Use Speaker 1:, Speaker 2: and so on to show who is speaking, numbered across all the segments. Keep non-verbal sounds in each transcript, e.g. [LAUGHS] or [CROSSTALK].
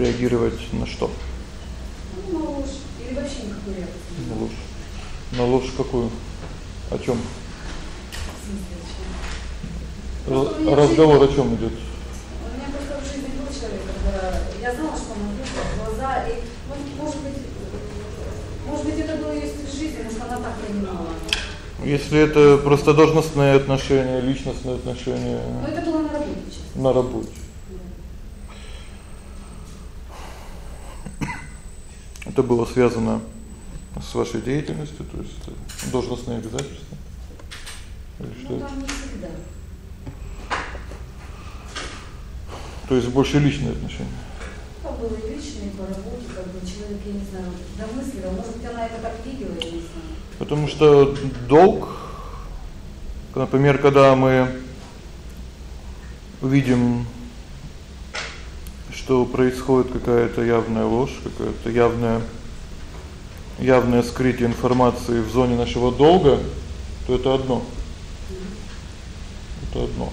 Speaker 1: реагировать на что?
Speaker 2: Ну, на ложь или вообще никакой реакции.
Speaker 1: На ложь. На ложь какую? О чём? Разговор о чём идёт?
Speaker 2: У меня просто в жизни был человек, когда я знала, что он в глаза, и, ну, может быть, может быть, это было её стиль жизни, может, она так принимала.
Speaker 1: Если это просто должностные отношения, личностные отношения.
Speaker 2: Но это было на работе.
Speaker 1: На работе. Это было связано с вашей деятельностью, то есть это должностные обязательства. Или что?
Speaker 2: Ну, там не всегда.
Speaker 1: То есть больше личные отношения.
Speaker 2: Там было и личное, и по работе, как бы человек, я не знаю, домыслил, может быть, она это так видела, я не знаю.
Speaker 1: Потому что долг, например, когда мы видим, что происходит какая-то явная ложь, какая-то явная явное скрытие информации в зоне нашего долга, то это одно. Это одно.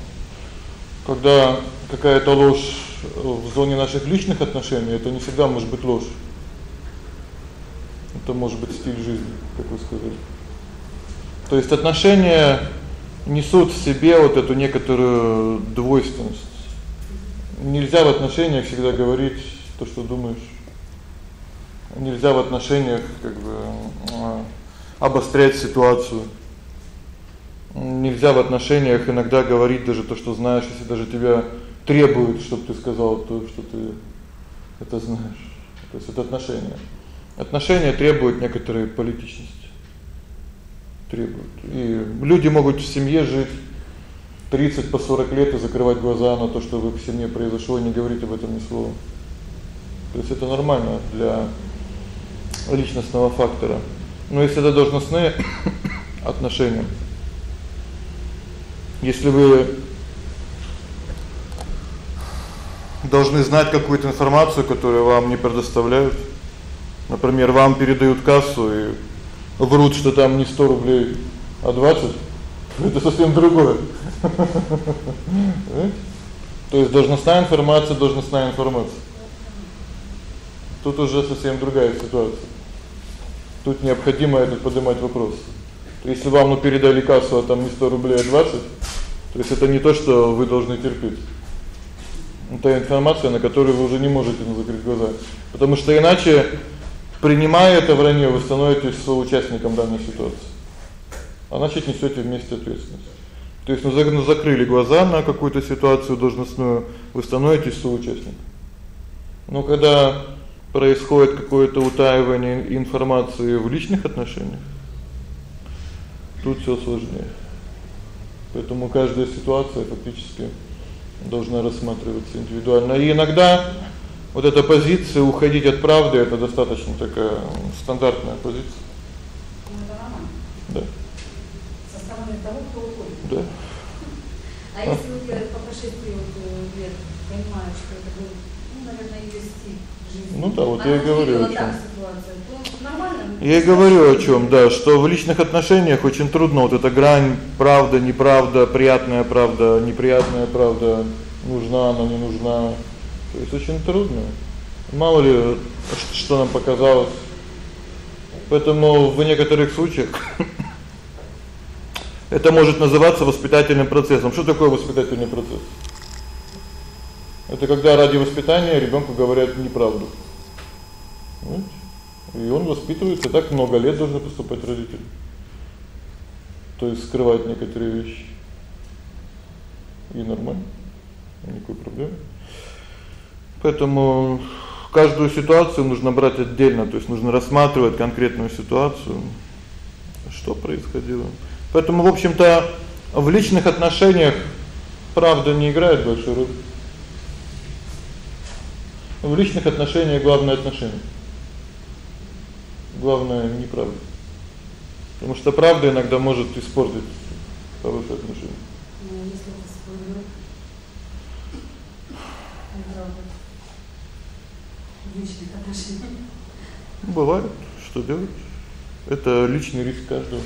Speaker 1: Когда какая-то ложь в зоне наших личных отношений, это не всегда может быть ложь. Это может быть стиль жизни, как вы сказали. То есть отношения несут в себе вот эту некоторую двойственность. Нельзя в отношениях всегда говорить то, что думаешь. Нельзя в отношениях как бы а, обострять ситуацию. Нельзя в отношениях иногда говорить даже то, что знаешь, если даже тебя требуют, чтобы ты сказал то, что ты это знаешь. То есть это отношения. Отношения требуют некоторой политичности. Требуют. И люди могут в семье жить 30 по 40 лет и закрывать глаза на то, что в их семье произошло, и не говорить об этом ни слова. То есть это нормально для личностного фактора. Но если это должностные [COUGHS] отношения, если вы должны знать какую-то информацию, которую вам не предоставляют, например, вам передают кассу и врут, что там не 100 рублей, а 20, [LAUGHS] это совсем другое. То есть должностная информация, должностная информация. Тут уже совсем другая ситуация. Тут необходимо этот поднимать вопрос. То если вам ну передали кассу, а там не 100 рублей, а 20, то есть это не то, что вы должны терпеть. Это информация, на которую вы уже не можете закрыть глаза. Потому что иначе принимая это вранье, вы становитесь соучастником данной ситуации. А значит, несёте вместе ответственность. То есть ну закрыли глаза на какую-то ситуацию должностную, вы становитесь соучастником. Но когда происходит какое-то утаивание информации в личных отношениях, тут всё сложнее. Поэтому каждая ситуация фактически должна рассматриваться индивидуально. И иногда вот эта позиция уходить от правды это достаточно такая стандартная позиция.
Speaker 2: Ну, это нормально.
Speaker 1: Да.
Speaker 2: Со стороны того, кто уходит.
Speaker 1: Да.
Speaker 2: А если вот я по прошествии вот э, лет понимаю, что это был, ну, наверное, её стиль жизни.
Speaker 1: Ну да, вот
Speaker 2: Она
Speaker 1: я и говорю о
Speaker 2: нормально.
Speaker 1: Я и говорю о чём, да, что в личных отношениях очень трудно вот эта грань правда, неправда, приятная правда, неприятная правда, нужна она, не нужна. То есть очень трудно. Мало ли что нам показалось. Поэтому в некоторых случаях [LAUGHS] это может называться воспитательным процессом. Что такое воспитательный процесс? Это когда ради воспитания ребёнку говорят неправду. Понимаете? И он воспитывается так много лет должны поступать родители. То есть скрывать некоторые вещи. И нормально. Никакой проблемы. Поэтому каждую ситуацию нужно брать отдельно, то есть нужно рассматривать конкретную ситуацию, что происходило. Поэтому, в общем-то, в личных отношениях правда не играет большой роли. В личных отношениях главное отношение. Главное неправда. Потому что правда иногда может испортить хорошие отношения.
Speaker 2: Ну, если это спойлер. Правда. В личных отношениях.
Speaker 1: Бывает, что делать? Это личный риск каждого.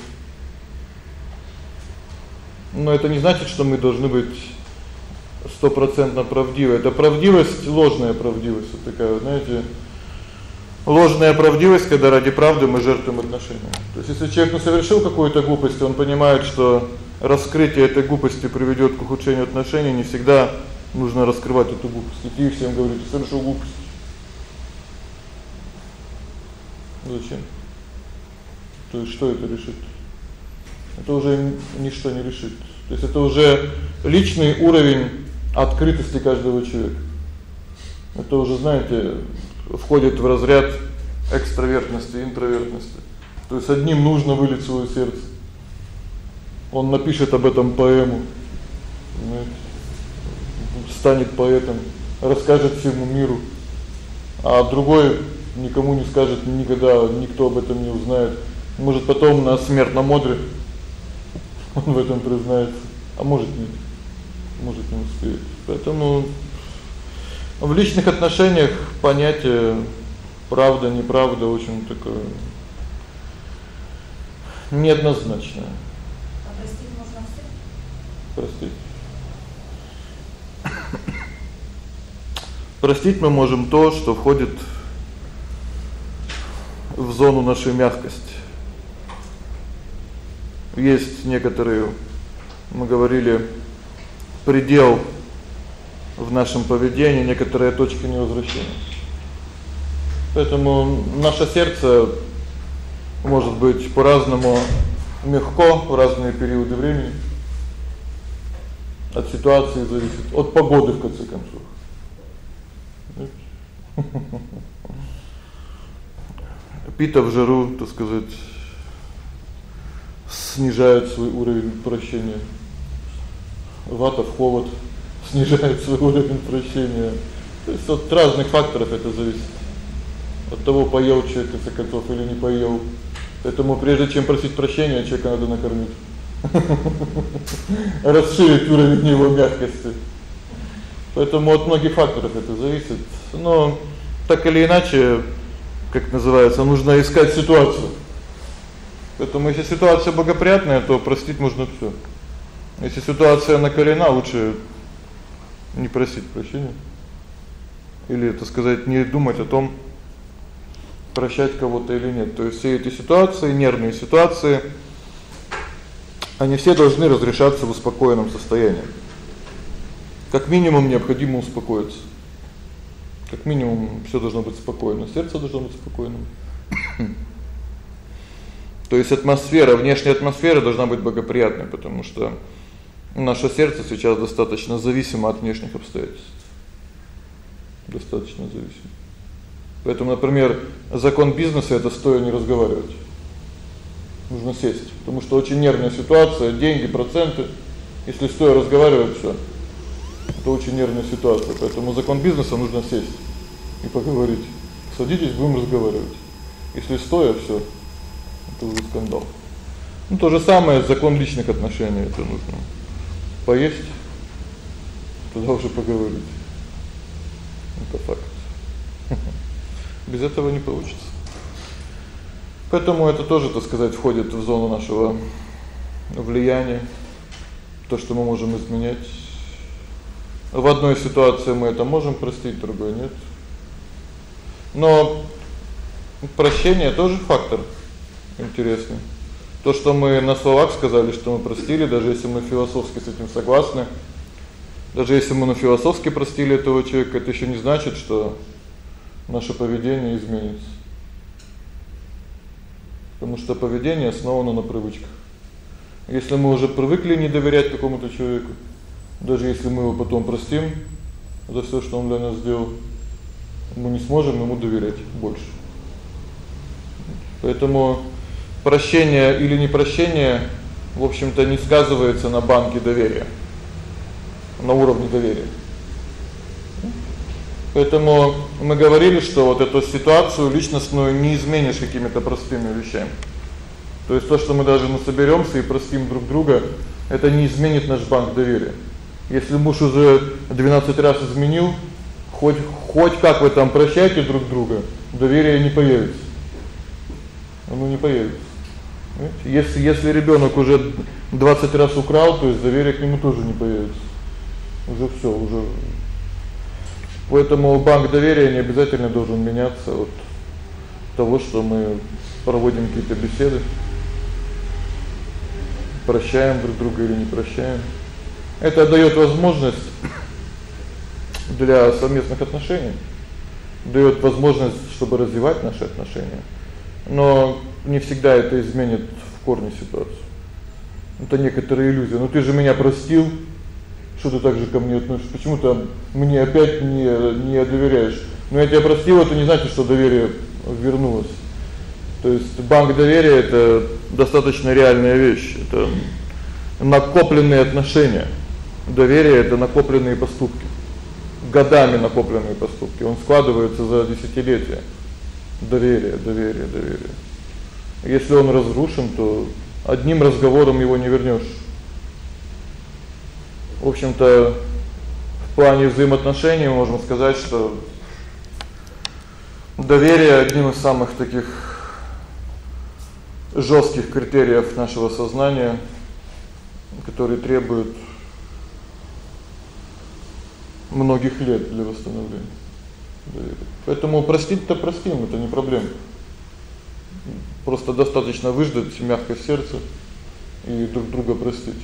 Speaker 1: Но это не значит, что мы должны быть стопроцентно правдивая. Это правдивость, ложная правдивость, вот такая, знаете, ложная правдивость, когда ради правды мы жертвуем отношениями. То есть если человек ну совершил какую-то глупость, он понимает, что раскрытие этой глупости приведёт к ухудшению отношений, не всегда нужно раскрывать эту глупость. И всем говорить: "Ты совершил глупость". Зачем? То есть что это решит? Это уже ничто не решит. То есть это уже личный уровень открытости каждого человека. Это уже, знаете, входит в разряд экстравертности интровертности. То есть одним нужно вылить своё сердце. Он напишет об этом поэму. Станет поэтом, расскажет всему миру. А другой никому не скажет никогда, никто об этом не узнает. Может, потом на смертном одре [LAUGHS] он в этом признается, а может нет. Может не успеет. Поэтому в личных отношениях понятие правда, неправда очень такое неоднозначное.
Speaker 2: А простить можно всех?
Speaker 1: Простить. Простить мы можем то, что входит в зону нашей мягкости. Есть некоторые мы говорили предел в нашем поведении, некоторые точки невозвращения. Поэтому наше сердце может быть по-разному мягко в разные периоды времени. От ситуации зависит, от погоды в конце концов. Пита в жару, так сказать, снижает свой уровень прощения. Вата в холод [LAUGHS] снижает свой уровень прощения. То есть от разных факторов это зависит. От того, поел человек из концов или не поел. Поэтому прежде чем просить прощения, человека надо накормить. [LAUGHS] Расширить уровень его мягкости. Поэтому от многих факторов это зависит. Но так или иначе, как называется, нужно искать ситуацию. Поэтому если ситуация благоприятная, то простить можно всё. Если ситуация накалена, лучше не просить прощения. Или, это сказать, не думать о том, прощать кого-то или нет. То есть все эти ситуации, нервные ситуации, они все должны разрешаться в успокоенном состоянии. Как минимум необходимо успокоиться. Как минимум всё должно быть спокойно, сердце должно быть спокойным. То есть атмосфера, внешняя атмосфера должна быть благоприятной, потому что наше сердце сейчас достаточно зависимо от внешних обстоятельств. Достаточно зависимо. Поэтому, например, закон бизнеса это стоя не разговаривать. Нужно сесть, потому что очень нервная ситуация, деньги, проценты. Если стоя разговаривать всё. Это очень нервная ситуация, поэтому закон бизнеса нужно сесть и поговорить. Садитесь, будем разговаривать. Если стоя всё, уже скандал. Ну то же самое закон личных отношений это нужно. Поесть, тогда уже поговорить. Это факт. [LAUGHS] Без этого не получится. Поэтому это тоже, так сказать, входит в зону нашего влияния. То, что мы можем изменять. В одной ситуации мы это можем простить, в другой нет. Но прощение тоже фактор интересный. То, что мы на словах сказали, что мы простили, даже если мы философски с этим согласны, даже если мы на философски простили этого человека, это ещё не значит, что наше поведение изменится. Потому что поведение основано на привычках. Если мы уже привыкли не доверять какому-то человеку, даже если мы его потом простим за всё, что он для нас сделал, мы не сможем ему доверять больше. Поэтому прощение или непрощение, в общем-то, не сказывается на банке доверия. На уровне доверия. Поэтому мы говорили, что вот эту ситуацию личностную не изменишь какими-то простыми вещами. То есть то, что мы даже мы соберёмся и простим друг друга, это не изменит наш банк доверия. Если муж уже 12 раз изменил, хоть хоть как вы там прощаете друг друга, доверия не появится. Оно не появится. Если если ребёнок уже 20 раз украл, то есть доверия к нему тоже не появится. Уже всё, уже Поэтому банк доверия не обязательно должен меняться от того, что мы проводим какие-то беседы. Прощаем друг друга или не прощаем. Это даёт возможность для совместных отношений, даёт возможность, чтобы развивать наши отношения. Но не всегда это изменит в корне ситуацию. Это некоторая иллюзия. Ну ты же меня простил, что ты так же ко мне относишься? Почему ты мне опять не не доверяешь? Ну я тебя простил, это не значит, что доверие вернулось. То есть банк доверия это достаточно реальная вещь. Это накопленные отношения. Доверие это накопленные поступки. Годами накопленные поступки. Он складывается за десятилетия. Доверие, доверие, доверие. Если он разрушен, то одним разговором его не вернёшь. В общем-то, в плане взаимоотношений можем сказать, что доверие одним из самых таких жёстких критериев нашего сознания, который требует многих лет для восстановления. Поэтому простить-то простим, это не проблема. Просто достаточно выждать мягкое сердце и друг друга простить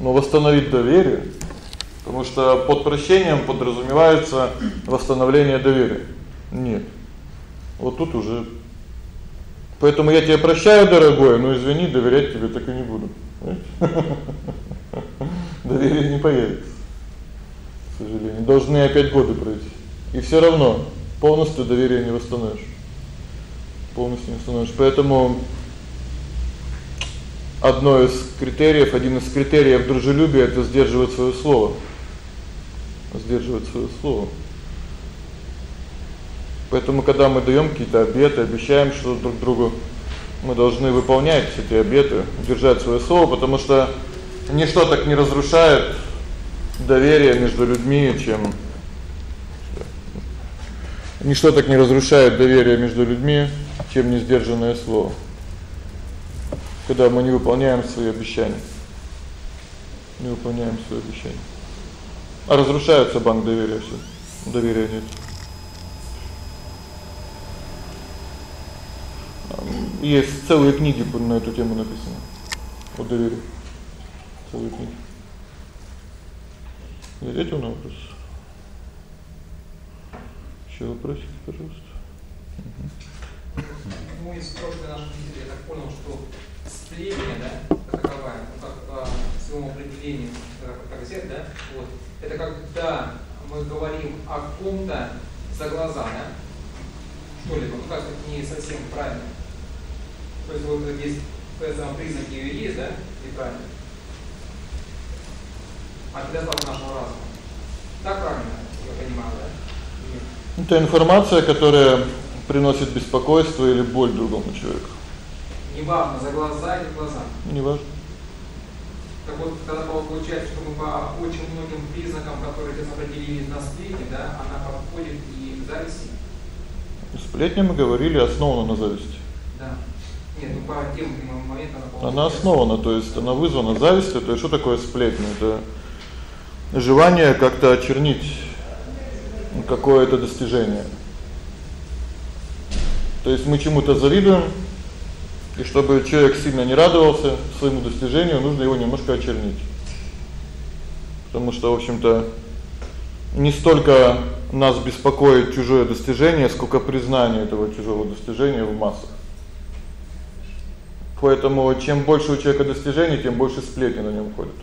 Speaker 1: но восстановить доверие, потому что под прощением подразумевается восстановление доверия. Нет. Вот тут уже Поэтому я тебя прощаю, дорогой, но извини, доверять тебе так и не буду. Доверие не появится. К сожалению, должны опять годы пройти. И всё равно полностью доверие не восстановишь. Полностью не восстановишь. Поэтому одно из критериев, один из критериев дружелюбия это сдерживать своё слово. Сдерживать своё слово. Поэтому когда мы даём какие-то обеты, обещаем что друг другу, мы должны выполнять эти обеты, держать своё слово, потому что ничто так не разрушает доверие между людьми, чем Ничто так не разрушает доверие между людьми, чем несдержанное слово когда мы не выполняем свои обещания. Не выполняем свои обещания. А разрушается банк доверия всё. Доверия нет. Есть целые книги на эту тему написаны. О доверии. Целые книги. Ответьте на вопрос. Ещё вопросики, пожалуйста.
Speaker 3: Угу. Ну, из прошлой нашей я так понял, что сплетня, да, как ну, как по своему определению, как взять, да, вот, это когда мы говорим о ком-то за глаза, да, что-либо, ну, как не совсем правильно. То есть вот есть поэтому признаки ее есть, да, неправильно. А недостаток нашего разума. Так правильно, я понимаю, да? Нет.
Speaker 1: Это информация, которая приносит беспокойство или боль другому человеку.
Speaker 3: Неважно, за глаза или глаза.
Speaker 1: Неважно.
Speaker 3: Так вот, тогда получается, что мы по очень многим признакам, которые здесь определили на сплетне, да, она подходит и к зависти.
Speaker 1: Сплетня мы говорили основана на зависти.
Speaker 3: Да. Нет, ну по тем моментам
Speaker 1: она Она основана, то есть она вызвана завистью, то есть что такое сплетня? Это желание как-то очернить какое-то достижение. То есть мы чему-то завидуем, и чтобы человек сильно не радовался своему достижению, нужно его немножко очернить. Потому что, в общем-то, не столько нас беспокоит чужое достижение, сколько признание этого чужого достижения в массах. Поэтому чем больше у человека достижений, тем больше сплетни на нём ходят.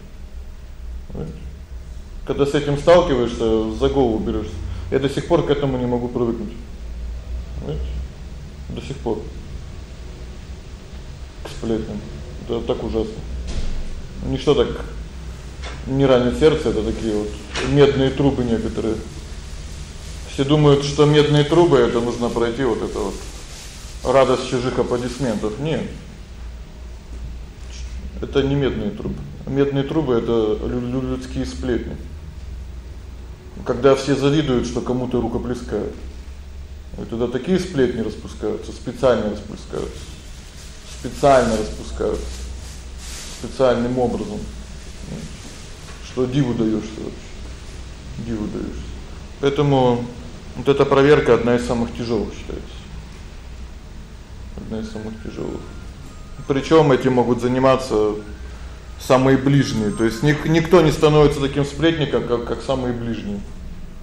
Speaker 1: Когда с этим сталкиваешься, за голову берёшься. Я до сих пор к этому не могу привыкнуть. Понимаете? До сих пор сплетням. Это так ужасно. Ничто так не ранит сердце, это такие вот медные трубы некоторые. Все думают, что медные трубы это нужно пройти вот это вот радость чужих аплодисментов. Нет. Это не медные трубы. Медные трубы это людские сплетни. Когда все завидуют, что кому-то рукоплескают. И тогда такие сплетни распускаются, специально распускаются специально распускают специальным образом. Что диву даёшься вообще. диву даешься. Поэтому вот эта проверка одна из самых тяжелых считается. Одна из самых тяжелых. Причём этим могут заниматься самые ближние. То есть никто не становится таким сплетником, как как самые ближние.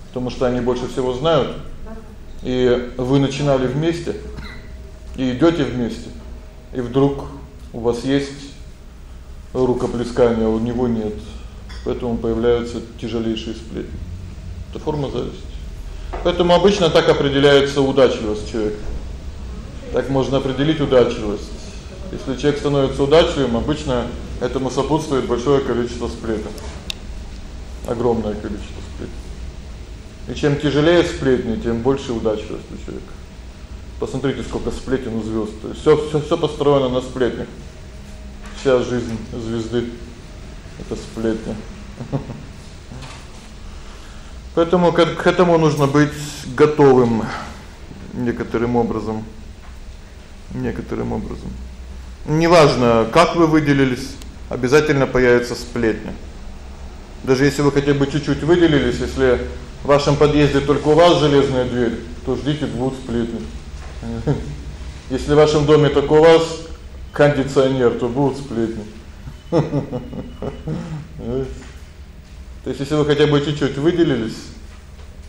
Speaker 1: Потому что они больше всего знают. И вы начинали вместе, и идёте вместе. И вдруг у вас есть рукоплескание, а у него нет. Поэтому появляются тяжелейшие сплетни. Это форма зависти. Поэтому обычно так определяется удачливость человека. Так можно определить удачливость. Если человек становится удачливым, обычно этому сопутствует большое количество сплетен. Огромное количество. И чем тяжелее сплетни, тем больше удачливости у человека. Посмотрите, сколько сплетен у звёзд. Всё всё всё построено на сплетнях. Вся жизнь звезды это сплетня. [LAUGHS] Поэтому к, к этому нужно быть готовым некоторым образом. Некоторым образом. Неважно, как вы выделились, обязательно появится сплетня. Даже если вы хотя бы чуть-чуть выделились, если в вашем подъезде только у вас железная дверь, то ждите двух сплетен. [LAUGHS] Если в вашем доме только у вас кондиционер, то будут сплетни. [LAUGHS] То есть если вы хотя бы чуть-чуть выделились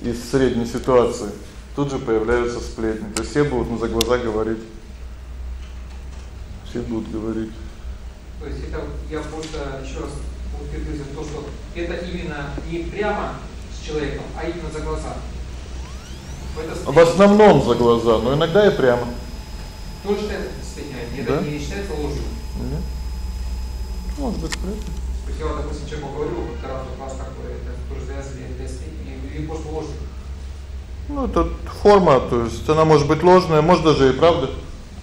Speaker 1: из средней ситуации, тут же появляются сплетни. То есть все будут на за глаза говорить. Все будут говорить.
Speaker 3: То есть это я просто ещё раз утверждаю то, что это именно не прямо с человеком, а именно за глаза.
Speaker 1: В основном за глаза, но иногда и прямо.
Speaker 3: Тоже это стесняет, это да? не считается ложью.
Speaker 1: Нет. Может быть.
Speaker 3: То есть я, допустим, человеку говорю, как раз у вас такое, это тоже связано сплетни, или просто ложью.
Speaker 1: Ну, это форма, то есть она может быть ложная, может даже и правда.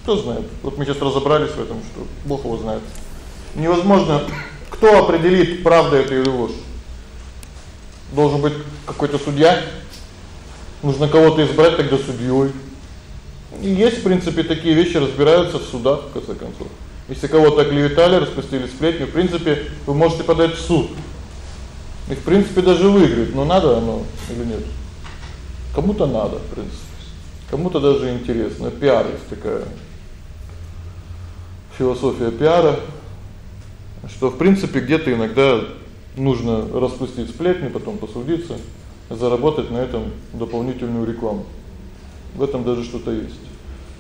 Speaker 1: Кто знает? Вот мы сейчас разобрались в этом, что Бог его знает. Невозможно кто определит, правда это или ложь. Должен быть какой-то судья. Нужно кого-то избрать тогда судьёй. И есть, в принципе, такие вещи разбираются в судах в конце концов. Если кого-то клеветали, распустили сплетню, в принципе, вы можете подать в суд. И в принципе даже выиграть, но надо оно или нет. Кому-то надо, в принципе. Кому-то даже интересно. Пиар есть такая философия пиара, что в принципе где-то иногда нужно распустить сплетни, потом посудиться, заработать на этом дополнительную рекламу. В этом даже что-то есть.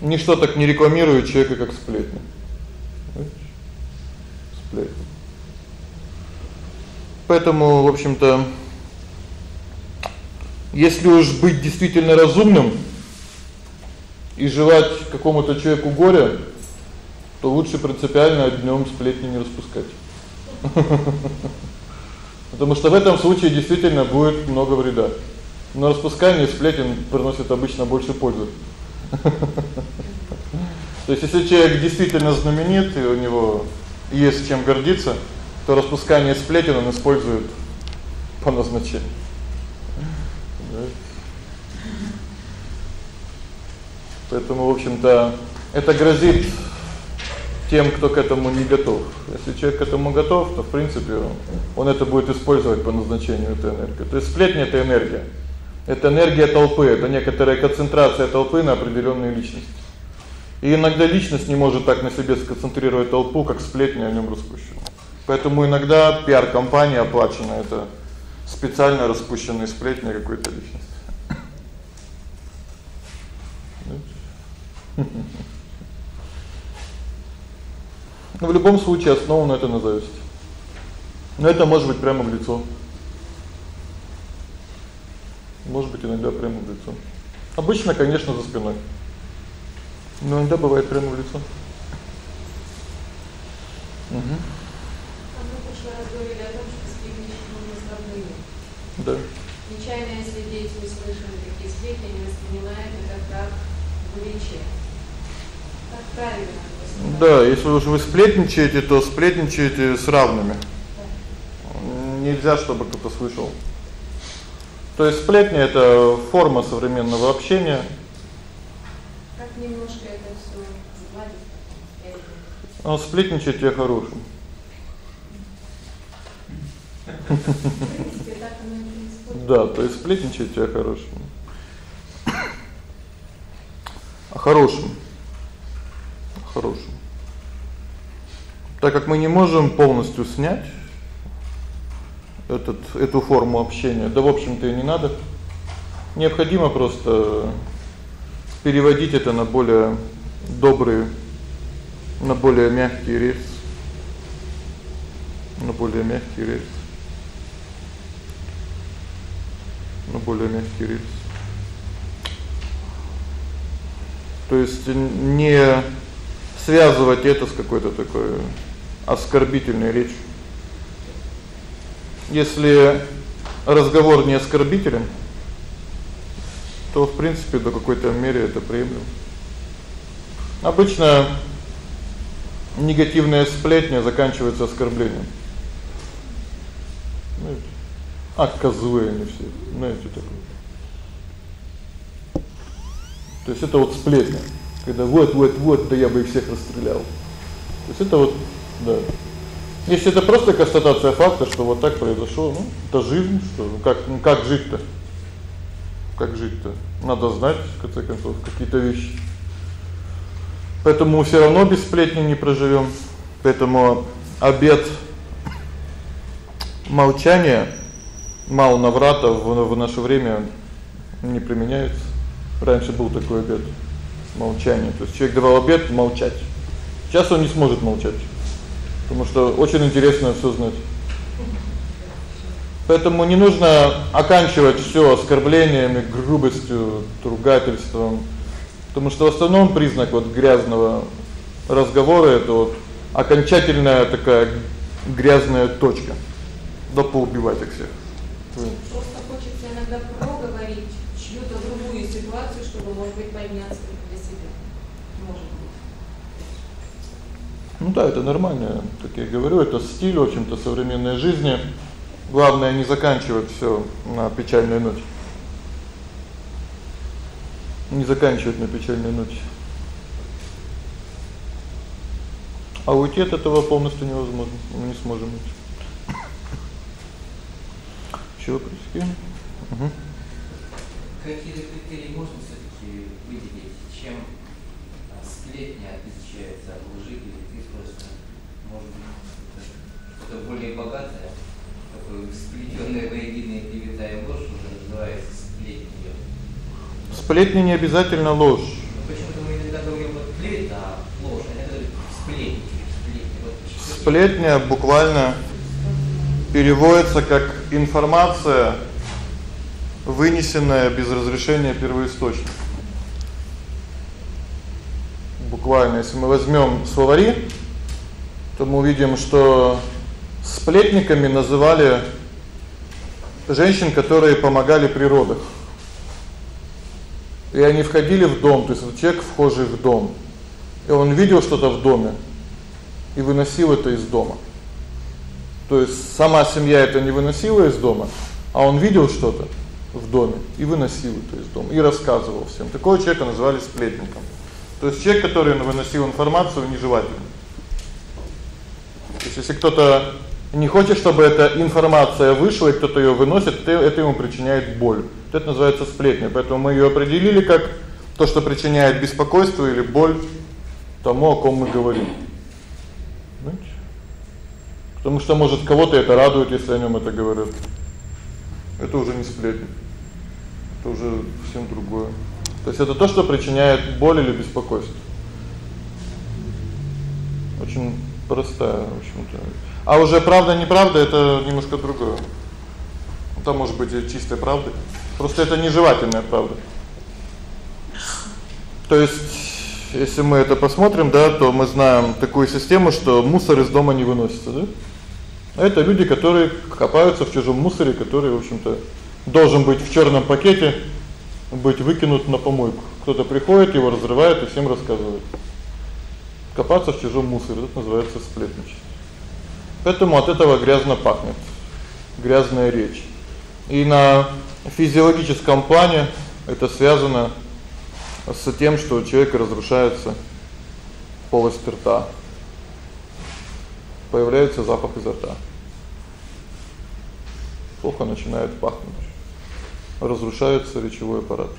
Speaker 1: Ничто так не рекламирует человека, как сплетни. Сплетни. Поэтому, в общем-то, если уж быть действительно разумным и желать какому-то человеку горя, то лучше принципиально днём сплетни не распускать. [LAUGHS] Потому что в этом случае действительно будет много вреда. Но распускание сплетен приносит обычно больше пользы. [LAUGHS] То есть если человек действительно знаменит и у него есть чем гордиться, то распускание сплетен он использует по назначению. Поэтому, в общем-то, это грозит тем, кто к этому не готов. Если человек к этому готов, то в принципе он, это будет использовать по назначению этой энергии. То есть сплетни это энергия. Это энергия толпы, это некоторая концентрация толпы на определённую личность. И иногда личность не может так на себе сконцентрировать толпу, как сплетни о нём распущены. Поэтому иногда пиар-компания оплачена это специально распущенные сплетни какой-то личности. Но в любом случае основано это на зависти. Но это может быть прямо в лицо. Может быть, иногда прямо в лицо. Обычно, конечно, за спиной. Но иногда бывает прямо в лицо. Угу. Да.
Speaker 4: Нечаянно, если дети услышали такие сплетни, они воспринимают это как увлечение. Как правильно?
Speaker 1: Да, если уж вы сплетничаете, то сплетничаете с равными. Нельзя, чтобы кто-то слышал. То есть сплетни это форма современного общения.
Speaker 4: Как немножко это всё сгладить?
Speaker 1: А сплетничать я хороший.
Speaker 4: В принципе, так оно и происходит.
Speaker 1: Да, то есть сплетничать о хорошем. О хорошем. Так как мы не можем полностью снять этот эту форму общения, да в общем-то и не надо. Необходимо просто переводить это на более добрые на более мягкий рельс. На более мягкий рельс. На более мягкий рельс. То есть не связывать это с какой-то такой оскорбительной речью. Если разговор не оскорбителен, то в принципе до какой-то мере это приемлемо. Обычно негативная сплетня заканчивается оскорблением. Знаете, а все, знаете такое. То есть это вот сплетня, когда вот вот вот да я бы их всех расстрелял. То есть это вот, да. Если это просто констатация факта, что вот так произошло, ну, это жизнь, что как ну, как жить-то? Как жить-то? Надо знать, в конце концов, какие-то вещи. Поэтому всё равно без сплетни не проживём. Поэтому обет молчания мало наврата в, в наше время не применяется. Раньше был такой обет молчания. То есть человек давал обет молчать. Сейчас он не сможет молчать. Потому что очень интересно всё знать. Поэтому не нужно оканчивать всё оскорблениями, грубостью, ругательством. Потому что в основном признак вот грязного разговора это вот окончательная такая грязная точка. Да поубивать их всех.
Speaker 4: Просто хочется иногда проговорить чью-то другую ситуацию, чтобы, может быть, подняться для себя. Может быть.
Speaker 1: Ну да, это нормально. Как я говорю, это стиль, в общем-то, современной жизни. Главное не заканчивать всё на печальной ноте не заканчивать на печальной ноте. А уйти от этого полностью невозможно. Мы не сможем. Ещё вопросы? Угу.
Speaker 5: Какие-то критерии можно всё-таки выделить, чем сплетня отличается от лжи или ты просто может быть что-то более богатое, такое сплетённое воедино и привитая ложь уже называется
Speaker 1: Сплетни не обязательно ложь.
Speaker 5: Почему-то мы иногда говорим вот клевета, ложь, а это сплетни. Сплетни.
Speaker 1: Сплетня буквально переводится как информация, вынесенная без разрешения первоисточника. Буквально, если мы возьмём словари, то мы увидим, что сплетниками называли женщин, которые помогали при родах. И они входили в дом, то есть вот человек вхожий в дом. И он видел что-то в доме и выносил это из дома. То есть сама семья это не выносила из дома, а он видел что-то в доме и выносил это из дома и рассказывал всем. Такого человека называли сплетником. То есть человек, который выносил информацию нежелательную. То есть если кто-то не хочет, чтобы эта информация вышла, и кто-то её выносит, это ему причиняет боль. Это называется сплетня. Поэтому мы её определили как то, что причиняет беспокойство или боль тому, о ком мы говорим. Понимаете? Потому что может кого-то это радует, если о нём это говорят. Это уже не сплетня. Это уже совсем другое. То есть это то, что причиняет боль или беспокойство. Очень простая, в общем-то. А уже правда неправда это немножко другое. Там может быть и чистая правда. Просто это нежелательная правда. То есть, если мы это посмотрим, да, то мы знаем такую систему, что мусор из дома не выносится, да? А это люди, которые копаются в чужом мусоре, который, в общем-то, должен быть в чёрном пакете, быть выкинут на помойку. Кто-то приходит, его разрывает и всем рассказывает. Копаться в чужом мусоре это называется сплетничать. Поэтому от этого грязно пахнет. Грязная речь. И на физиологическом плане это связано с тем, что у человека разрушается полость рта. Появляется запах изо рта. Плохо начинает пахнуть. разрушается речевой аппарат.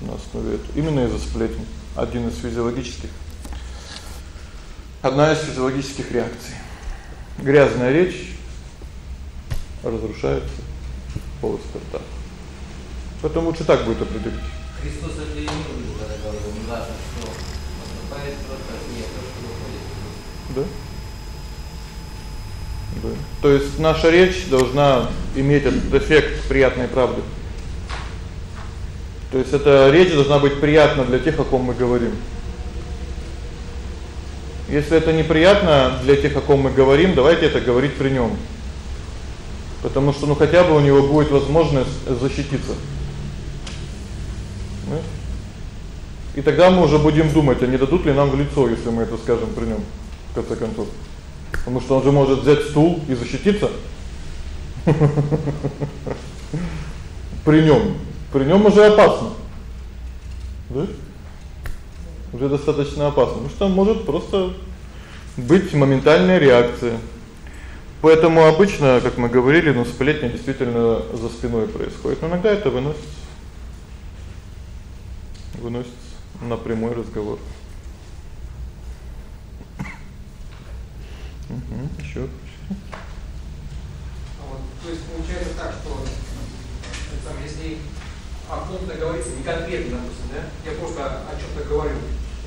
Speaker 1: На основе этого именно из-за сплетен. Один из физиологических одна из физиологических реакций. Грязная речь разрушается полость рта. Поэтому лучше так будет определить.
Speaker 5: Христос это и говорил, когда говорил, не важно, что поступает просто не то, что выходит.
Speaker 1: Да? Да. То есть наша речь должна иметь этот эффект приятной правды. То есть эта речь должна быть приятна для тех, о ком мы говорим. Если это неприятно для тех, о ком мы говорим, давайте это говорить при нём. Потому что ну хотя бы у него будет возможность защититься. И тогда мы уже будем думать, а не дадут ли нам в лицо, если мы это скажем при нём в конце концов. Потому что он же может взять стул и защититься. [LAUGHS] При нём. При нём уже опасно. Да? Уже достаточно опасно. Потому что может просто быть моментальная реакция. Поэтому обычно, как мы говорили, ну сплетня действительно за спиной происходит. Но иногда это выносится выносится на прямой разговор. Угу, ещё.
Speaker 3: Вот, то есть получается так, что там, если о ком-то говорится не конкретно, допустим, да, я просто о чём-то говорю,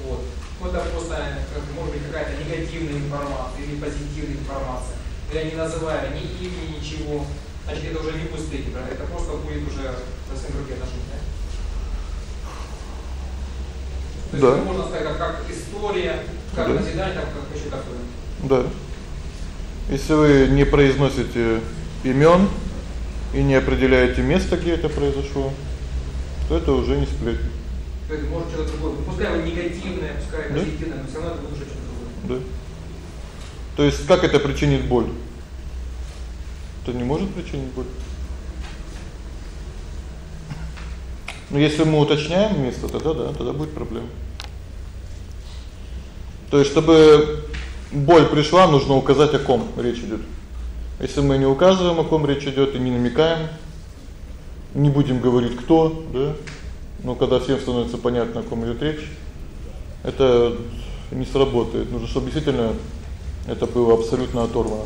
Speaker 3: вот, это просто, как, может быть, какая-то негативная информация или позитивная информация, я не называю ни имени, ничего, значит, это уже не будет стыдно, это просто будет уже совсем другие отношения, да? То есть
Speaker 1: да.
Speaker 3: это можно сказать как, как история, как
Speaker 1: да.
Speaker 3: назидание, так как еще такое.
Speaker 1: Да. Если вы не произносите имён и не определяете место, где это произошло, то это уже не сплетня.
Speaker 3: То есть может что-то другое. Пускай оно негативное, пускай
Speaker 1: да?
Speaker 3: позитивное, но всё равно это будет уже что-то другое.
Speaker 1: Да. То есть как это причинит боль? Это не может причинить боль. Но если мы уточняем место, тогда да, тогда будет проблема. То есть чтобы боль пришла, нужно указать, о ком речь идёт. Если мы не указываем, о ком речь идёт и не намекаем, не будем говорить кто, да? Но когда всем становится понятно, о ком идёт речь, это не сработает. Нужно, чтобы действительно это было абсолютно оторвано.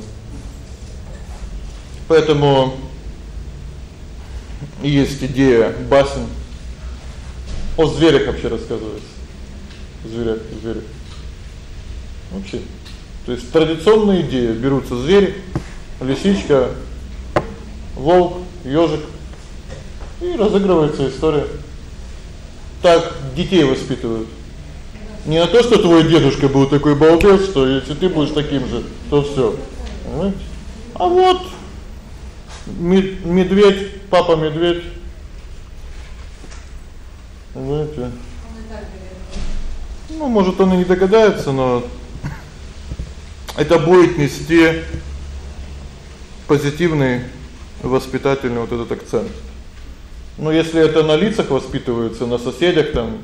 Speaker 1: Поэтому есть идея басен о зверях вообще рассказывается. Зверях, зверях. Вообще. То есть традиционная идея: берутся звери, лисичка, волк, ёжик и разыгрывается история. Так детей воспитывают. Не на то, что твой дедушка был такой балбес, что если ты будешь таким же, то всё. А вот медведь, папа медведь. Понимаете? Ну, может, он и не догадается, но это будет нести позитивный воспитательный вот этот акцент. Но если это на лицах воспитывается, на соседях там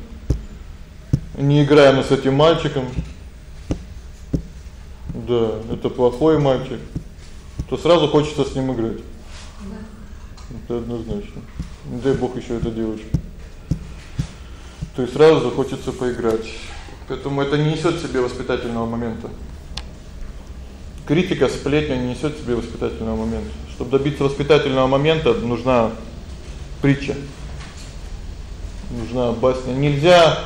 Speaker 1: не играем с этим мальчиком. Да, это плохой мальчик. То сразу хочется с ним играть. Да. Это однозначно. Не дай бог ещё это девочка. То есть сразу захочется поиграть. Поэтому это не несёт в себе воспитательного момента. Критика, сплетня не несёт в себе воспитательного момента. Чтобы добиться воспитательного момента, нужна притча. Нужна басня. Нельзя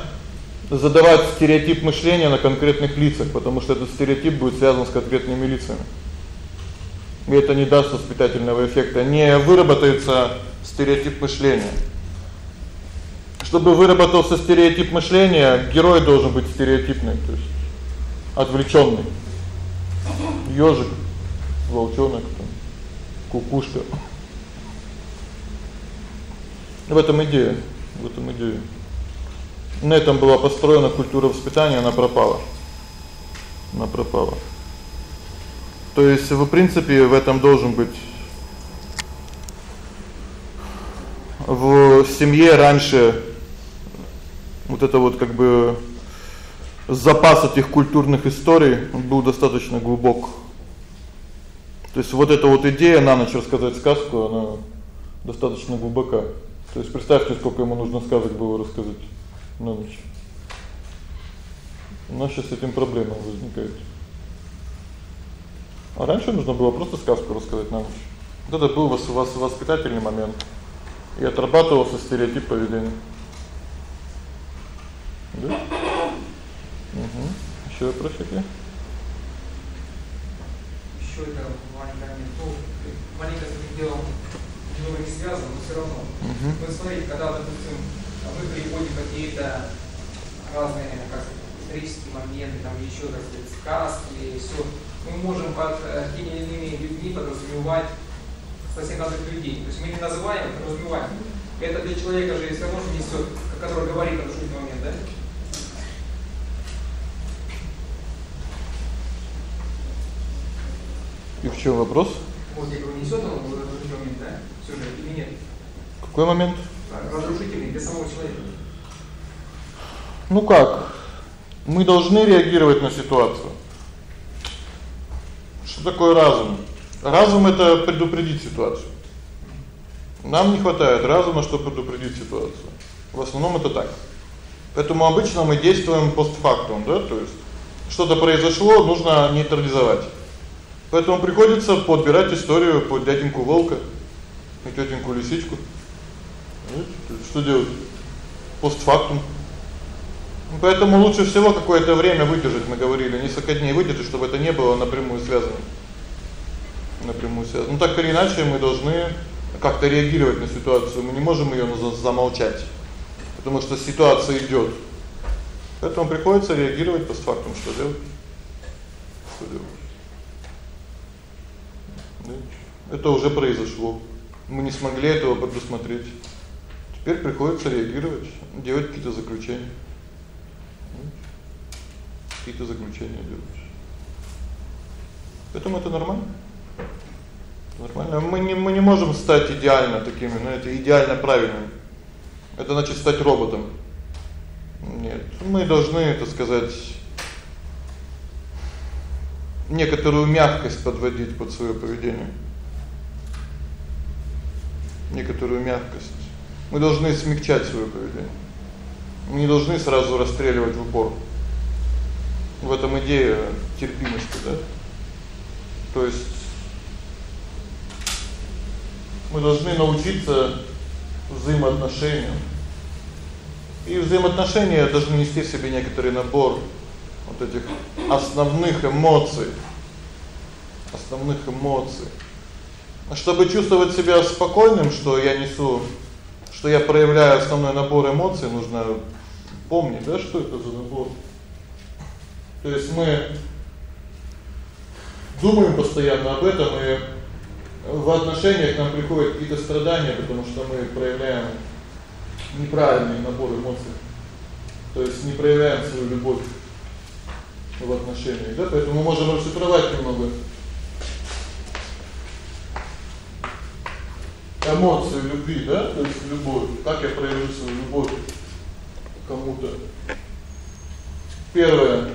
Speaker 1: задавать стереотип мышления на конкретных лицах, потому что этот стереотип будет связан с конкретными лицами. И это не даст воспитательного эффекта. Не выработается стереотип мышления. Чтобы выработался стереотип мышления, герой должен быть стереотипный, то есть отвлечённый. Ёжик, волчонок, там, кукушка. В этом идея, в этом идея. На этом была построена культура воспитания, она пропала. Она пропала. То есть, в принципе, в этом должен быть в семье раньше вот это вот как бы запас этих культурных историй был достаточно глубок. То есть вот эта вот идея на ночь рассказать сказку, она достаточно глубока. То есть представьте, сколько ему нужно сказок было рассказать на ночь. У нас сейчас с этим проблема возникает. А раньше нужно было просто сказку рассказать на ночь. Вот это был у вас у вас воспитательный момент. И отрабатывался стереотип поведения. Да? Угу. Ещё вопросы какие?
Speaker 3: Ещё это маленький момент. Ну, маленько с немного не связано, но всё равно.
Speaker 1: Угу.
Speaker 3: Вы смотрите, когда, допустим, мы приводим какие-то разные, как сказать, исторические моменты, там ещё, так сказать, сказки и всё, мы можем под э, теми или иными людьми подразумевать совсем разных людей. То есть мы не называем, а подразумеваем. Это для человека же все равно несет, который говорит на жизненный момент, да?
Speaker 1: И в чём вопрос?
Speaker 3: Вот я говорю, несет он? Сюжет или нет?
Speaker 1: Какой момент?
Speaker 3: Разрушительный для самого человека.
Speaker 1: Ну как? Мы должны реагировать на ситуацию. Что такое разум? Разум это предупредить ситуацию. Нам не хватает разума, чтобы предупредить ситуацию. В основном это так. Поэтому обычно мы действуем постфактум, да? То есть что-то произошло, нужно нейтрализовать. Поэтому приходится подбирать историю под дяденьку волка и тётеньку лисичку. Что делать? Постфактум. Поэтому лучше всего какое-то время выдержать, мы говорили, несколько дней выдержать, чтобы это не было напрямую связано. Напрямую связано. Ну так или иначе мы должны как-то реагировать на ситуацию. Мы не можем её замолчать. Потому что ситуация идёт. Поэтому приходится реагировать постфактум, что делать? Что делать? Это уже произошло. Мы не смогли этого предусмотреть. Теперь приходится реагировать, делать какие-то заключения. Какие-то заключения делать. Поэтому это нормально. Нормально. Мы не мы не можем стать идеально такими, ну это идеально правильным. Это значит стать роботом. Нет, мы должны, так сказать, некоторую мягкость подводить под своё поведение. Некоторую мягкость. Мы должны смягчать своё поведение. Мы не должны сразу расстреливать в упор. В этом идея терпимости, да? То есть мы должны научиться взаимоотношениям. И взаимоотношения должны нести в себе некоторый набор вот этих основных эмоций. Основных эмоций. Чтобы чувствовать себя спокойным, что я несу, что я проявляю основной набор эмоций, нужно помнить, да, что это за набор. То есть мы думаем постоянно об этом, и в отношениях нам приходят какие-то страдания, потому что мы проявляем неправильный набор эмоций. То есть не проявляем свою любовь в отношениях, да? Поэтому мы можем расшифровать немного эмоции любви, да? То есть любовь. Как я проявлю свою любовь кому-то? Первое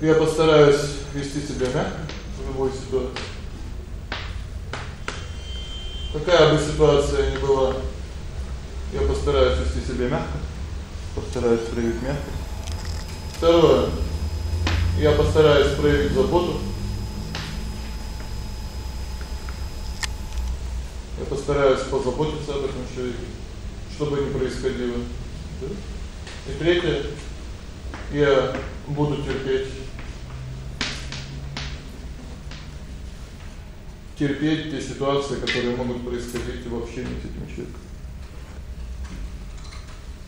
Speaker 1: я постараюсь вести себя мягко в любой ситуации. Какая бы ситуация ни была, я постараюсь вести себя мягко, постараюсь проявить мягкость. Второе. Я постараюсь проявить заботу. Я постараюсь позаботиться об этом человеке, что бы ни происходило. Да? И третье. Я буду терпеть терпеть те ситуации, которые могут происходить в общении с этим человеком.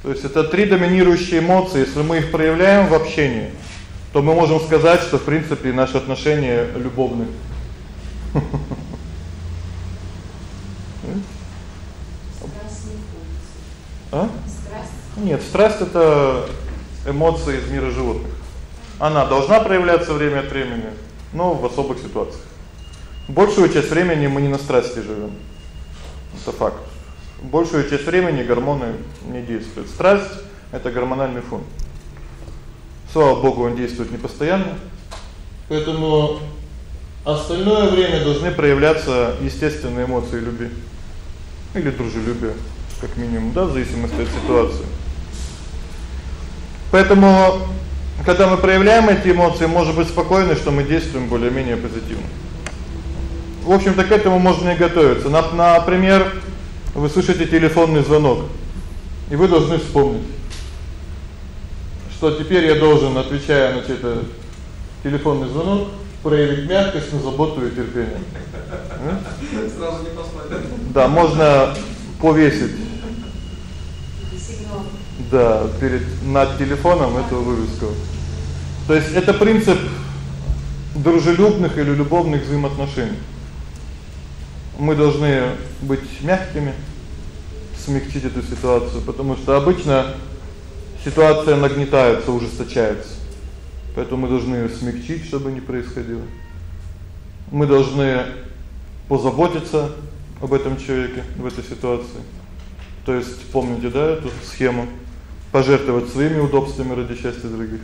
Speaker 1: То есть это три доминирующие эмоции, если мы их проявляем в общении, то мы можем сказать, что в принципе наши отношения любовны. [LAUGHS] А? Страсть. Нет, страсть это эмоции из мира животных. Она должна проявляться время от времени, но в особых ситуациях. Большую часть времени мы не на страсти живём. Это факт. Большую часть времени гормоны не действуют. Страсть это гормональный фон. Слава богу, он действует не постоянно. Поэтому Остальное время должны проявляться естественные эмоции любви или дружелюбия, как минимум, да, в зависимости от ситуации. Поэтому когда мы проявляем эти эмоции, может быть спокойны, что мы действуем более-менее позитивно. В общем-то, к этому можно и готовиться. Например, вы слышите телефонный звонок, и вы должны вспомнить, что теперь я должен, отвечая на это телефонный звонок, проявить мягкость, но заботу и терпение.
Speaker 3: Сразу не послать.
Speaker 1: Да, можно повесить. Да, перед над телефоном эту вывеску. То есть это принцип дружелюбных или любовных взаимоотношений. Мы должны быть мягкими, смягчить эту ситуацию, потому что обычно ситуация нагнетается, ужесточается. Поэтому мы должны её смягчить, чтобы не происходило. Мы должны позаботиться об этом человеке в этой ситуации. То есть помните, да, эту схему пожертвовать своими удобствами ради счастья других.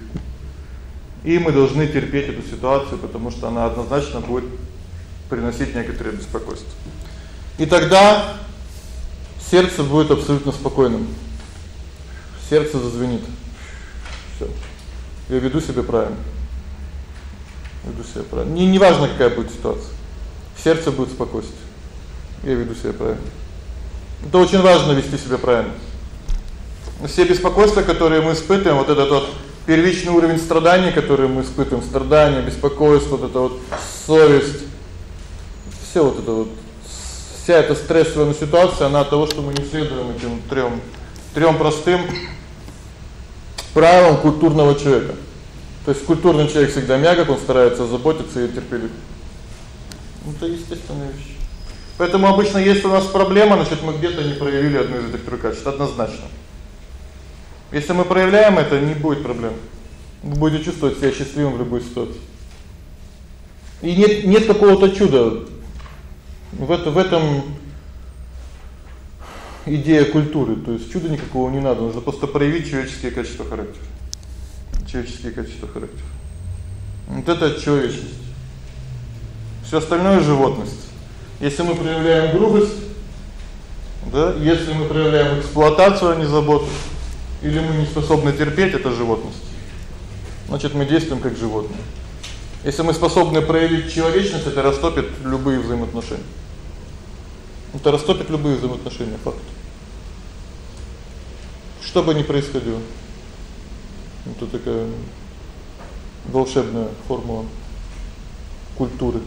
Speaker 1: И мы должны терпеть эту ситуацию, потому что она однозначно будет приносить некоторое беспокойство. И тогда сердце будет абсолютно спокойным. Сердце зазвенит. Всё. Я веду себя правильно. Веду себя правильно. Не неважно, какая будет ситуация. Сердце будет спокойствие. Я веду себя правильно. Это очень важно вести себя правильно. Все беспокойства, которые мы испытываем, вот этот вот первичный уровень страданий, который мы испытываем, страдания, беспокойство, вот это вот совесть. Всё вот это вот вся эта стрессовая ситуация, она от того, что мы не следуем этим трём трём простым правилам культурного человека. То есть культурный человек всегда мягок, он старается заботиться и терпелив. Ну, это естественная вещь. Поэтому обычно если у нас проблема, значит, мы где-то не проявили одно из этих трёх качеств однозначно. Если мы проявляем это, не будет проблем. Вы будете чувствовать себя счастливым в любой ситуации. И нет нет какого-то чуда. В это в этом идея культуры, то есть чуда никакого не надо, нужно просто проявить человеческие качества характера. Человеческие качества характера. Вот это человечность. Всё остальное животность. Если мы проявляем грубость, да, если мы проявляем эксплуатацию, а не заботу, или мы не способны терпеть это животность. Значит, мы действуем как животные. Если мы способны проявить человечность, это растопит любые взаимоотношения. Это растопит любые взаимоотношения, факт. Что бы ни происходило. Это такая волшебная формула культуры.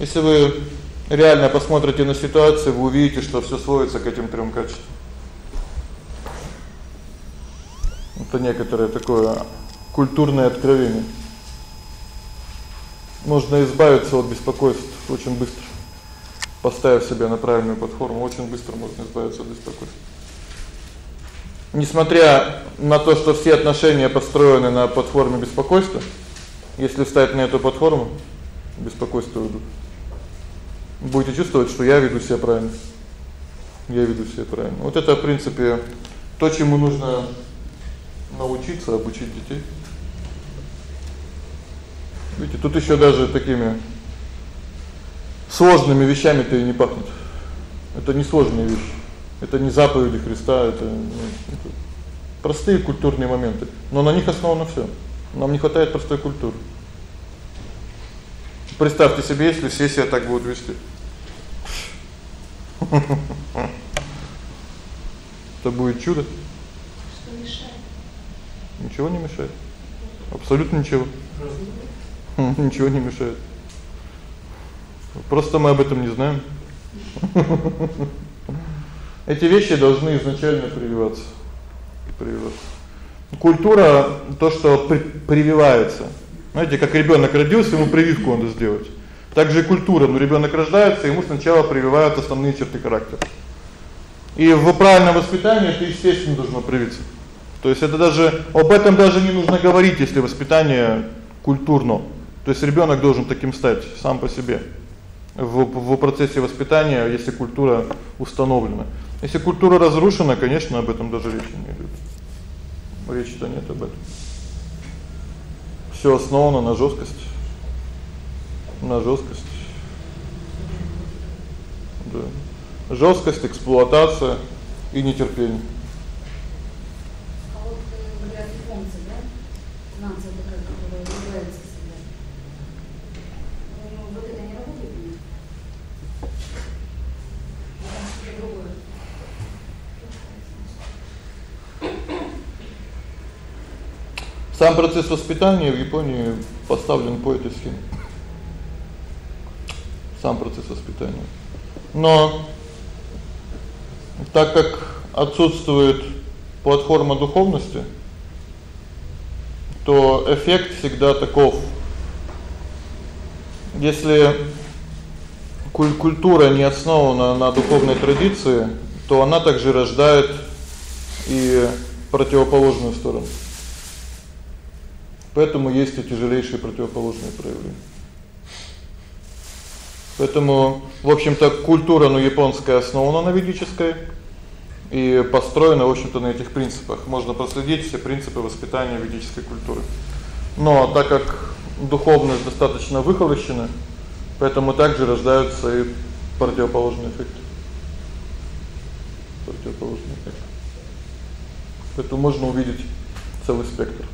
Speaker 1: Если вы реально посмотрите на ситуацию, вы увидите, что всё сводится к этим трём качествам. Это некоторое такое культурное откровение. Можно избавиться от беспокойств очень быстро. Поставив себя на правильную платформу, очень быстро можно избавиться от беспокойств. Несмотря на то, что все отношения построены на платформе беспокойства, если встать на эту платформу, беспокойство уйдут. Будете чувствовать, что я веду себя правильно. Я веду себя правильно. Вот это, в принципе, то, чему нужно научиться обучить детей. Видите, тут ещё даже такими сложными вещами-то и не пахнет. Это не сложные вещи. Это не заповеди Христа, это, ну, это простые культурные моменты, но на них основано всё. Нам не хватает простой культуры. Представьте себе, если все себя так будут вести. [LAUGHS] Это будет чудо. Ничего не мешает. Абсолютно ничего. Ничего не мешает. Просто мы об этом не знаем. [LAUGHS] Эти вещи должны изначально прививаться. Прививаться. Культура то, что при, прививается. Знаете, как ребёнок родился, ему прививку надо сделать. Так же и культура, ну ребёнок рождается, ему сначала прививают основные черты характера. И в правильном воспитании это естественно должно привиться. То есть это даже об этом даже не нужно говорить, если воспитание культурно. То есть ребёнок должен таким стать сам по себе. В в процессе воспитания, если культура установлена. Если культура разрушена, конечно, об этом даже речи не идёт. Речи-то нет об этом. Всё основано на жёсткости. на жёсткость. Да. Жёсткость, эксплуатация и нетерпение.
Speaker 2: А вот э, говорят японцы, да? Нация такая, которая является себя. Ну, вот это не работает у них? Там что-то другое.
Speaker 1: Сам процесс воспитания в Японии поставлен по этой схеме. Сам процесс воспитания. Но так как отсутствует платформа духовности, то эффект всегда таков. Если культура не основана на духовной традиции, то она также рождает и противоположную сторону. Поэтому есть и тяжелейшие противоположные проявления. Поэтому, в общем-то, культура ну японская основана на ведической и построена, в общем-то, на этих принципах. Можно проследить все принципы воспитания ведической культуры. Но так как духовность достаточно выхолощена, поэтому также рождаются и противоположные эффекты. Противоположные эффекты. Поэтому можно увидеть целый спектр.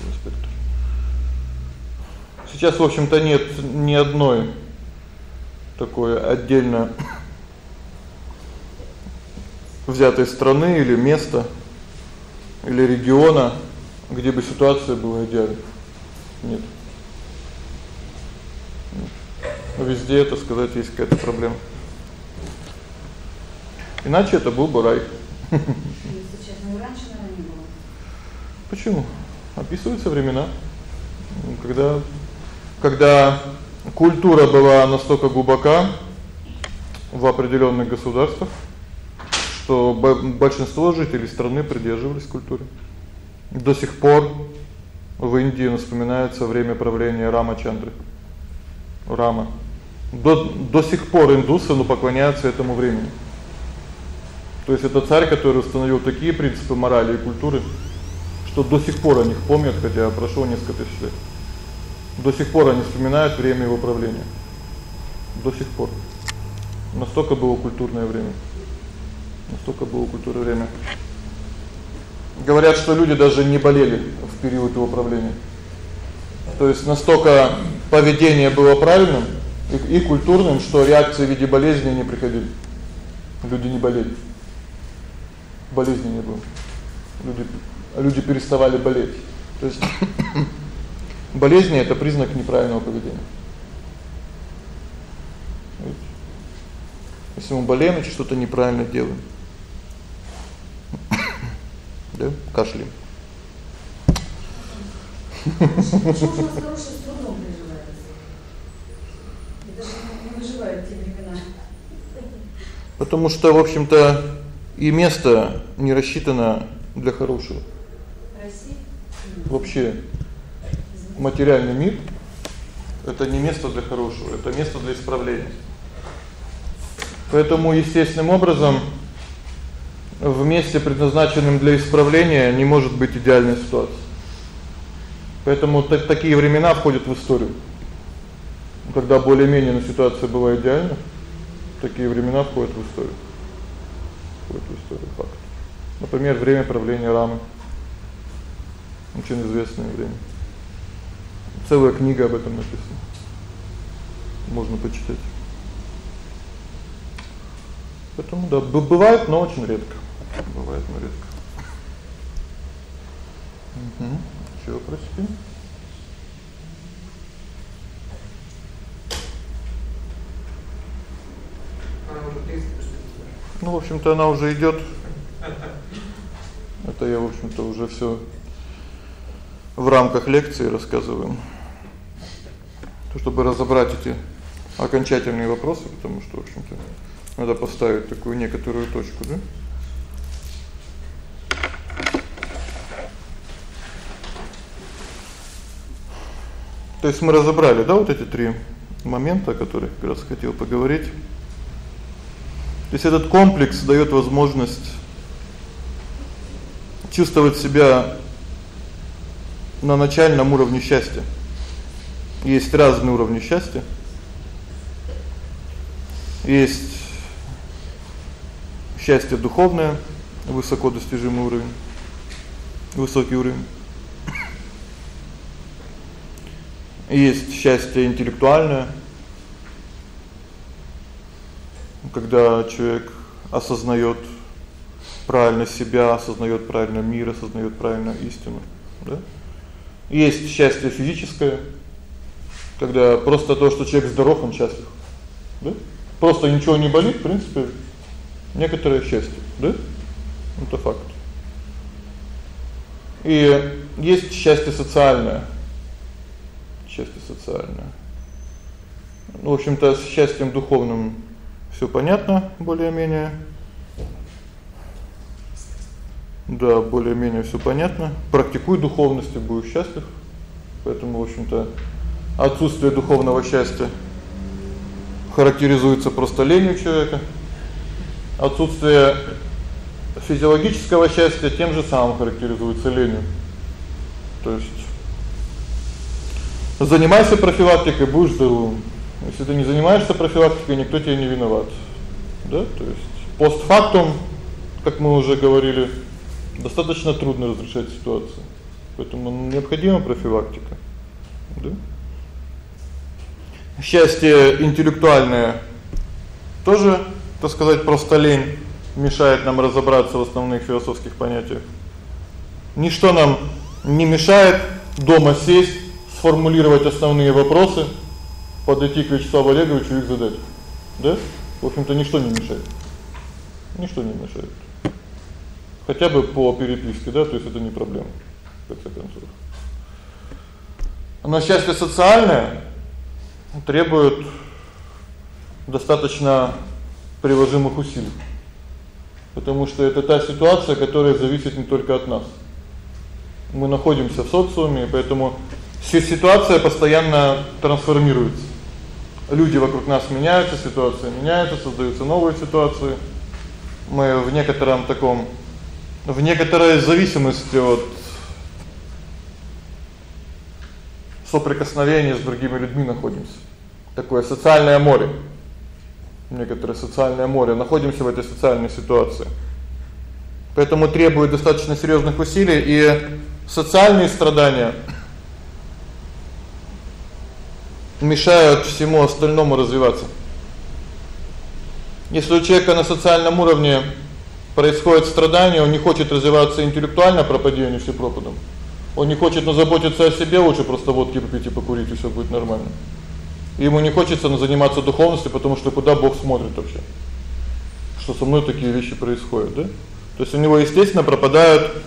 Speaker 1: Целый спектр. Сейчас, в общем-то, нет ни одной такой отдельно взятой страны или места или региона, где бы ситуация была идеальной. Нет. Везде, это сказать, есть какая-то проблема. Иначе это был бы рай.
Speaker 2: Если честно, и раньше, наверное, не было.
Speaker 1: Почему? Описываются времена, когда когда культура была настолько глубока в определённых государствах, что большинство жителей страны придерживались культуры. До сих пор в Индии вспоминается время правления Рамачандры. Рама. До до сих пор индусы ну поклоняются этому времени. То есть это царь, который установил такие принципы морали и культуры, что до сих пор о них помнят, хотя прошло несколько тысяч лет. До сих пор они вспоминают время его правления. До сих пор. Настолько было культурное время. Настолько было культурное время. Говорят, что люди даже не болели в период его правления. То есть настолько поведение было правильным и, и культурным, что реакции в виде болезни не приходили. Люди не болели. Болезни не было. Люди люди переставали болеть. То есть болезни это признак неправильного поведения. Если мы болеем, значит что-то неправильно делаем. [COUGHS] Да? Кашляем. Потому что, в общем-то, и место не рассчитано для хорошего.
Speaker 4: Россия?
Speaker 1: Вообще материальный мир это не место для хорошего, это место для исправления. Поэтому естественным образом в месте, предназначенном для исправления, не может быть идеальной ситуации. Поэтому так, такие времена входят в историю. Когда более-менее на ситуация была идеальна, такие времена входят в историю. Входят в историю факт. Например, время правления Рамы. Очень известное время. Целая книга об этом написана. Можно почитать. Поэтому да, бывает, но очень редко. Бывает, но редко. Угу.
Speaker 3: Уже 30
Speaker 1: Ну, в общем-то, она уже идёт. Это я, в общем-то, уже всё в рамках лекции рассказываю. То чтобы разобрать эти окончательные вопросы, потому что, в общем-то, надо поставить такую некоторую точку, да? То есть мы разобрали, да, вот эти три момента, о которых как раз хотел поговорить. То есть этот комплекс даёт возможность чувствовать себя на начальном уровне счастья. Есть разные уровни счастья. Есть счастье духовное, высоко достижимый уровень, высокий уровень. Есть счастье интеллектуальное, когда человек осознаёт правильно себя, осознаёт правильно мир, осознаёт правильно истину, да? Есть счастье физическое, когда просто то, что человек здоров, он счастлив. Да? Просто ничего не болит, в принципе, некоторое счастье, да? Это факт. И есть счастье социальное. Счастье социальное. Ну, в общем-то, с счастьем духовным всё понятно более-менее. Да, более-менее всё понятно. Практикуй духовность и будешь счастлив. Поэтому, в общем-то, отсутствие духовного счастья характеризуется просто ленью человека. Отсутствие физиологического счастья тем же самым характеризуется ленью. То есть занимайся профилактикой, будешь здоровым. Если ты не занимаешься профилактикой, никто тебе не виноват. Да? То есть постфактум, как мы уже говорили, достаточно трудно разрешать ситуацию. Поэтому необходима профилактика. Да? Счастье интеллектуальное тоже, так сказать, просто лень мешает нам разобраться в основных философских понятиях. Ничто нам не мешает дома сесть, сформулировать основные вопросы, подойти к Вячеславу Олеговичу и их задать. Да? В общем-то, ничто не мешает. Ничто не мешает. Хотя бы по переписке, да, то есть это не проблема в конце концов. Но счастье социальное требует достаточно приложимых усилий. Потому что это та ситуация, которая зависит не только от нас. Мы находимся в социуме, поэтому вся ситуация постоянно трансформируется. Люди вокруг нас меняются, ситуация меняется, создаются новые ситуации. Мы в некотором таком в некоторой зависимости от соприкосновения с другими людьми находимся. Такое социальное море. Некоторое социальное море, находимся в этой социальной ситуации. Поэтому требует достаточно серьёзных усилий и социальные страдания мешают всему остальному развиваться. Если у человека на социальном уровне происходит страдание, он не хочет развиваться интеллектуально, пропади они все пропадом. Он не хочет но заботиться о себе, лучше просто водки попить и покурить, и всё будет нормально. Ему не хочется на заниматься духовностью, потому что куда Бог смотрит вообще? Что со мной такие вещи происходят, да? То есть у него, естественно, пропадают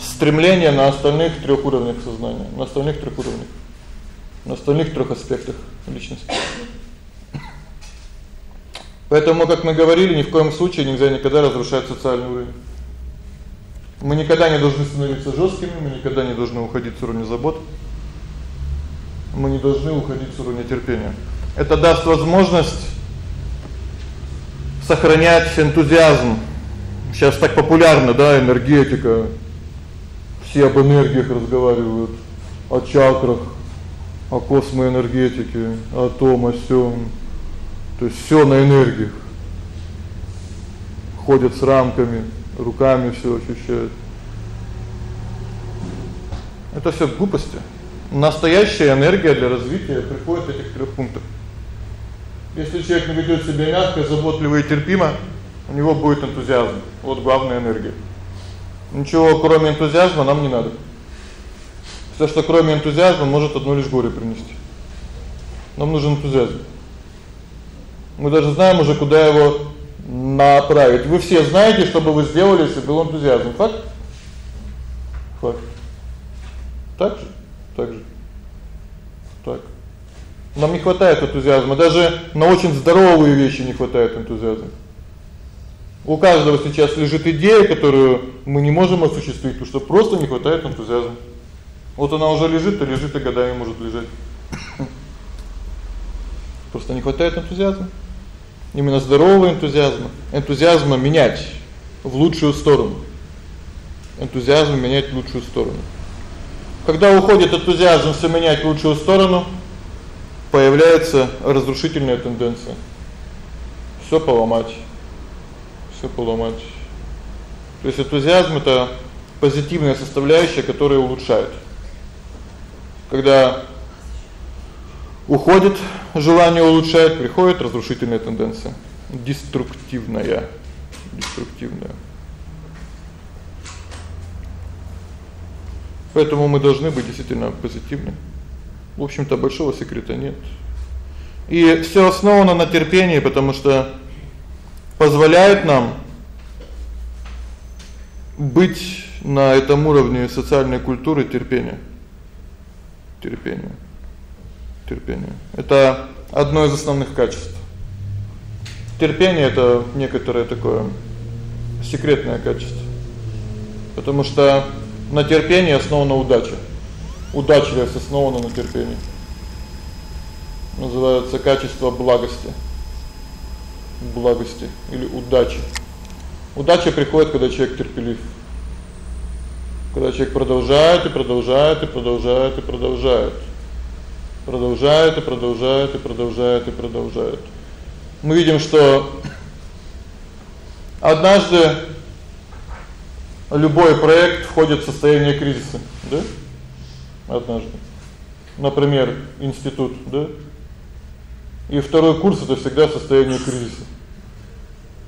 Speaker 1: стремления на остальных трёх уровнях сознания, на остальных трёх уровнях. На остальных трёх аспектах личности. Поэтому, как мы говорили, ни в коем случае нельзя никогда разрушать социальный уровень. Мы никогда не должны становиться жёсткими, мы никогда не должны уходить с уровня забот. Мы не должны уходить с уровня терпения. Это даст возможность сохранять энтузиазм. Сейчас так популярно, да, энергетика. Все об энергиях разговаривают, о чакрах, о космоэнергетике, о том, о сём. То есть всё на энергиях. Ходят с рамками, руками всё ощущают. Это всё глупости. Настоящая энергия для развития приходит в этих трёх пунктах. Если человек ведёт себя мягко, заботливо и терпимо, у него будет энтузиазм. Вот главная энергия. Ничего кроме энтузиазма нам не надо. Всё, что кроме энтузиазма, может одно лишь горе принести. Нам нужен энтузиазм. Мы даже знаем уже, куда его направить. Вы все знаете, что бы вы сделали, если был энтузиазм. Факт? Факт. Так же? Так же. Так. Нам не хватает энтузиазма, даже на очень здоровые вещи не хватает энтузиазма. У каждого сейчас лежит идея, которую мы не можем осуществить, потому что просто не хватает энтузиазма. Вот она уже лежит, и лежит и годами может лежать. Просто не хватает энтузиазма именно здорового энтузиазма, энтузиазма менять в лучшую сторону. Энтузиазм менять в лучшую сторону. Когда уходит энтузиазм все менять в лучшую сторону, появляется разрушительная тенденция. Всё поломать. Всё поломать. То есть энтузиазм это позитивная составляющая, которая улучшает. Когда уходит желание улучшать, приходит разрушительная тенденция, деструктивная, деструктивная. Поэтому мы должны быть действительно позитивны. В общем-то, большого секрета нет. И всё основано на терпении, потому что позволяет нам быть на этом уровне социальной культуры терпения. Терпение. Терпение. Это одно из основных качеств. Терпение это некоторое такое секретное качество. Потому что на терпении основана удача. Удачливость основана на терпении. Называется качество благости. Благости или удачи. Удача приходит, когда человек терпелив. Когда человек продолжает и продолжает и продолжает и продолжает. Продолжает и продолжает и продолжает и продолжает. Мы видим, что однажды любой проект входит в состояние кризиса, да? Однажды. Например, институт, да? И второй курс это всегда состояние кризиса.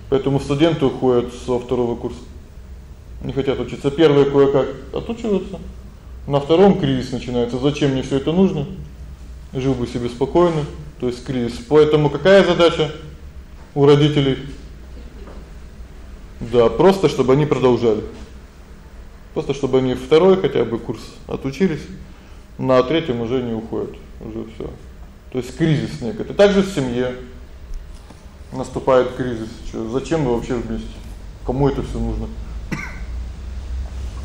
Speaker 1: Поэтому студенты уходят со второго курса. Не хотят учиться. Первый кое-как отучиваются. На втором кризис начинается. Зачем мне всё это нужно? Жил бы себе спокойно, то есть кризис. Поэтому какая задача у родителей? Да, просто чтобы они продолжали. Просто чтобы они второй хотя бы курс отучились, на третьем уже не уходят, уже всё. То есть кризис некоторый. Также в семье наступает кризис. Что, зачем вы вообще вместе? Кому это всё нужно?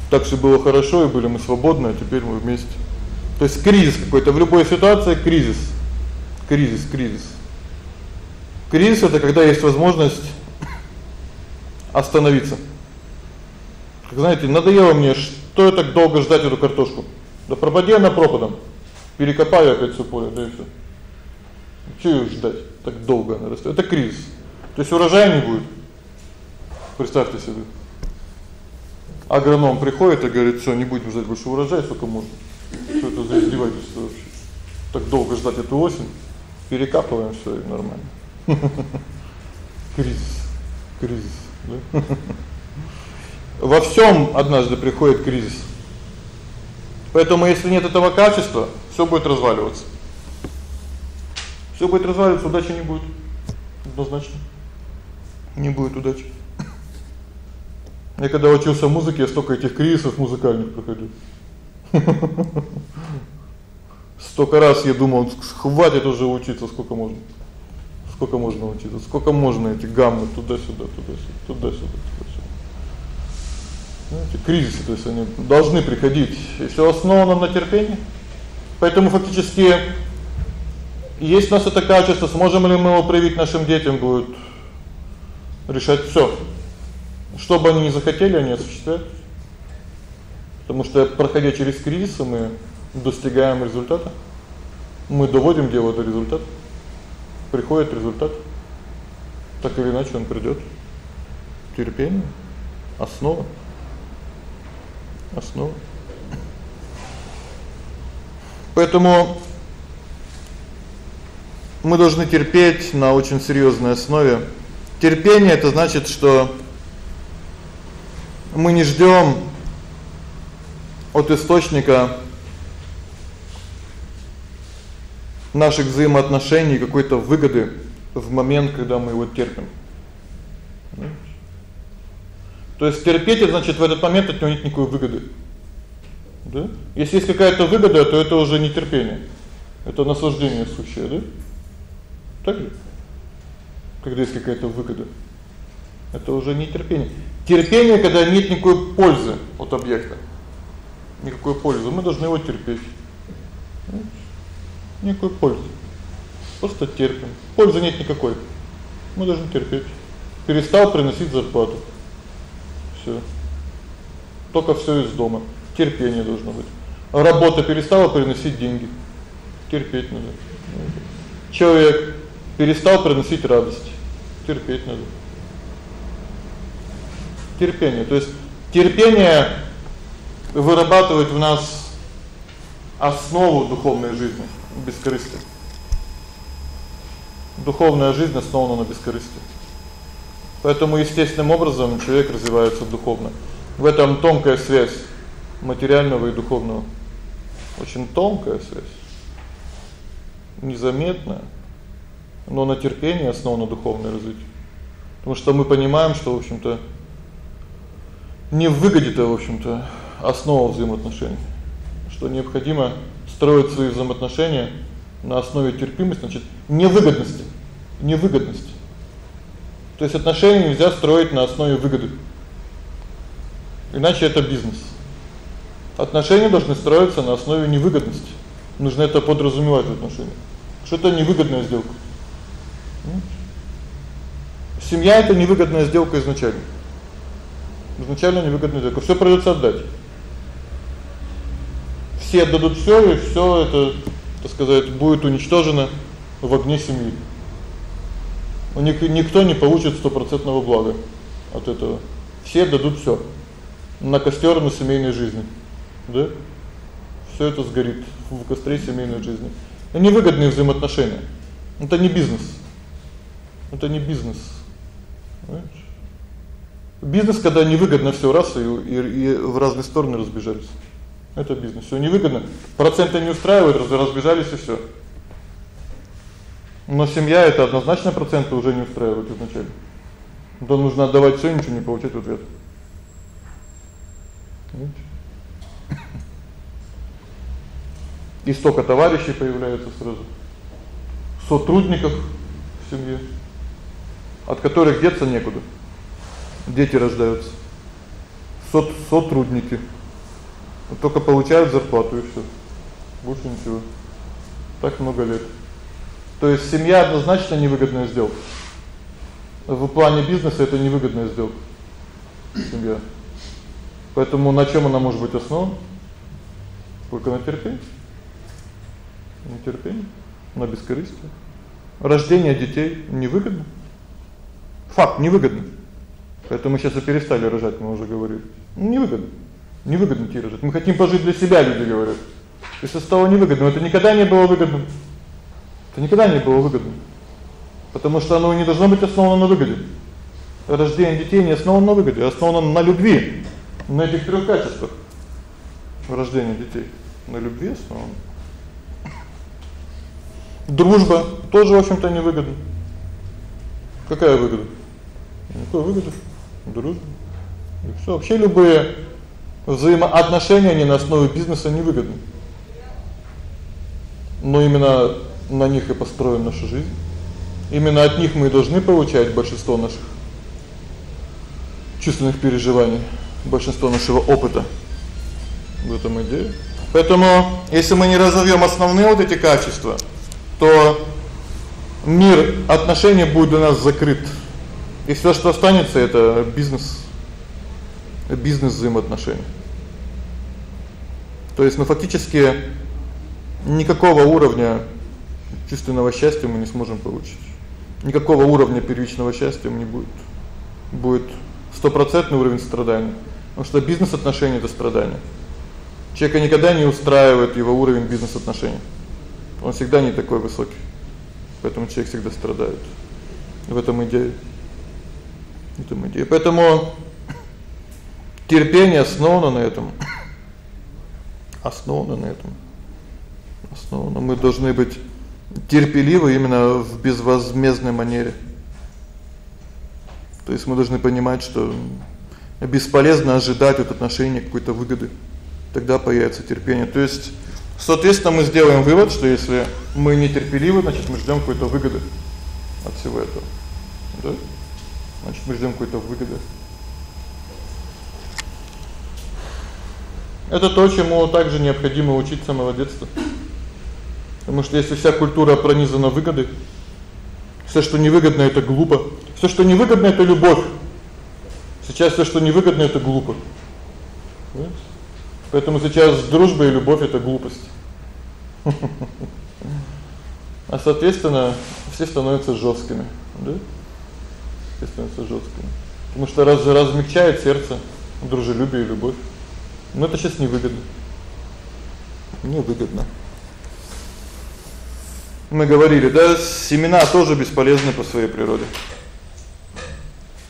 Speaker 1: Так всё было хорошо и были мы свободны, а теперь мы вместе. То есть кризис какой-то в любой ситуации кризис. Кризис, кризис. Кризис это когда есть возможность [LAUGHS] остановиться. Как знаете, надоело мне, что я так долго ждать эту картошку. Да пропади она пропадом. Перекопаю опять всё поле, да и всё. Её ждать? Так долго. Это кризис. То есть урожая не будет. Представьте себе. Агроном приходит и говорит: "Всё, не будем ждать больше урожая, сколько можно". Что это за издевательство вообще? Так долго ждать эту осень. Перекапываем всё и нормально. [LAUGHS] Кризис. Кризис, да? [LAUGHS] Во всём однажды приходит кризис. Поэтому если нет этого качества, всё будет разваливаться. Всё будет разваливаться, удачи не будет. Однозначно. Не будет удачи. [LAUGHS] Я когда учился музыке, я столько этих кризисов музыкальных проходил. Столько раз я думал, хватит уже учиться, сколько можно. Сколько можно учиться? Сколько можно эти гаммы туда-сюда, туда-сюда, туда-сюда, туда-сюда. Знаете, кризисы, то есть они должны приходить, и всё основано на терпении. Поэтому фактически есть у нас это качество, сможем ли мы его привить нашим детям, будет решать всё. Что бы они ни захотели, они осуществят. Потому что проходя через кризисы, мы достигаем результата. Мы доводим дело до результата. Приходит результат. Так или иначе он придёт. Терпение основа. Основа. Поэтому мы должны терпеть на очень серьёзной основе. Терпение это значит, что мы не ждём от источника наших взаимоотношений какой-то выгоды в момент, когда мы его терпим. То есть терпеть это значит в этот момент от него нет никакой выгоды. Да? Если есть какая-то выгода, то это уже не терпение. Это наслаждение сущее, да? Так ли? Когда есть какая-то выгода. Это уже не терпение. Терпение, когда нет никакой пользы от объекта. Никакой пользы, мы должны его терпеть. Никакой пользы. Просто терпим. Пользы нет никакой. Мы должны терпеть. Перестал приносить зарплату. Всё. Только всё из дома. Терпение должно быть. Работа перестала приносить деньги. Терпеть надо. человек перестал приносить радость. Терпеть надо. Терпение. То есть терпение вырабатывает в нас основу духовной жизни бескорыстие. Духовная жизнь основана на бескорыстии. Поэтому естественным образом человек развивается духовно. В этом тонкая связь материального и духовного. Очень тонкая связь. Незаметная, но на терпении основано духовное развитие. Потому что мы понимаем, что, в общем-то, не в выгоде-то, в общем-то, основа взаимоотношений. Что необходимо строить свои взаимоотношения на основе терпимости, значит, невыгодности. Невыгодности. То есть отношения нельзя строить на основе выгоды. Иначе это бизнес. Отношения должны строиться на основе невыгодности. Нужно это подразумевать в отношениях. Что это невыгодная сделка. Семья это невыгодная сделка изначально. Изначально невыгодная сделка. Всё придётся отдать. Все отдадут всё, и всё это, так сказать, будет уничтожено в огне семьи. У них никто не получит стопроцентного блага от этого. Все дадут всё на костёр на семейной жизни. Да? Всё это сгорит в костре семейной жизни. Это невыгодные взаимоотношения. Это не бизнес. Это не бизнес. Понимаешь? Бизнес, когда невыгодно всё раз и, и, и в разные стороны разбежались. Это бизнес. Всё невыгодно. Проценты не устраивают, разбежались и всё. Но семья это однозначно проценты уже не устраивают изначально. Да нужно отдавать всё, ничего не получать в ответ. И столько товарищей появляется сразу. Сотрудников в семье, от которых деться некуда. Дети рождаются. Сот сотрудники. Вот только получают зарплату и всё. Больше ничего. Так много лет. То есть семья однозначно невыгодная сделка. В плане бизнеса это невыгодная сделка. Семья. Поэтому на чём она может быть основана? Только на терпении. На терпении, на бескорыстии. Рождение детей невыгодно. Факт невыгодно. Поэтому сейчас и перестали рожать, мы уже говорили. Невыгодно. Невыгодно идти рожать. Мы хотим пожить для себя, люди говорят. И со стало невыгодно. Это никогда не было выгодно. Это никогда не было выгодно. Потому что оно не должно быть основано на выгоде. Рождение детей не основано на выгоде, а основано на любви на этих трёх качествах рождения детей, на любви основано. Дружба тоже, в общем-то, невыгодна. Какая выгода? Какая выгода? Дружба. И всё, вообще любые взаимоотношения не на основе бизнеса невыгодны. Но именно на них и построена наша жизнь. Именно от них мы и должны получать большинство наших чувственных переживаний большинство нашего опыта. В этом идея. Поэтому, если мы не разовьём основные вот эти качества, то мир отношений будет для нас закрыт. И всё, что останется это бизнес. Бизнес взаимоотношений. То есть, ну фактически никакого уровня чувственного счастья мы не сможем получить. Никакого уровня первичного счастья не будет. Будет стопроцентный уровень страдания. Потому что бизнес-отношения это страдание. Человека никогда не устраивает его уровень бизнес-отношений. Он всегда не такой высокий. Поэтому человек всегда страдает. В этом идея. В этом идея. Поэтому терпение основано на этом. Основано на этом. Основано. Мы должны быть терпеливы именно в безвозмездной манере. То есть мы должны понимать, что бесполезно ожидать от отношений какой-то выгоды. Тогда появится терпение. То есть, соответственно, мы сделаем вывод, что если мы нетерпеливы, значит, мы ждём какой-то выгоды от всего этого. Да? Значит, мы ждём какой-то выгоды. Это то, чему также необходимо учиться с самого детства. Потому что если вся культура пронизана выгодой, всё, что невыгодно это глупо. Всё, что невыгодно это любовь. Сейчас всё, что невыгодно это глупо. Понимаете? Поэтому сейчас дружба и любовь это глупость. А соответственно, все становятся жёсткими, да? Все становятся жёсткими. Потому что раз размягчает сердце, дружелюбие и любовь. Но это сейчас невыгодно. Невыгодно. Мы говорили, да, семена тоже бесполезны по своей природе.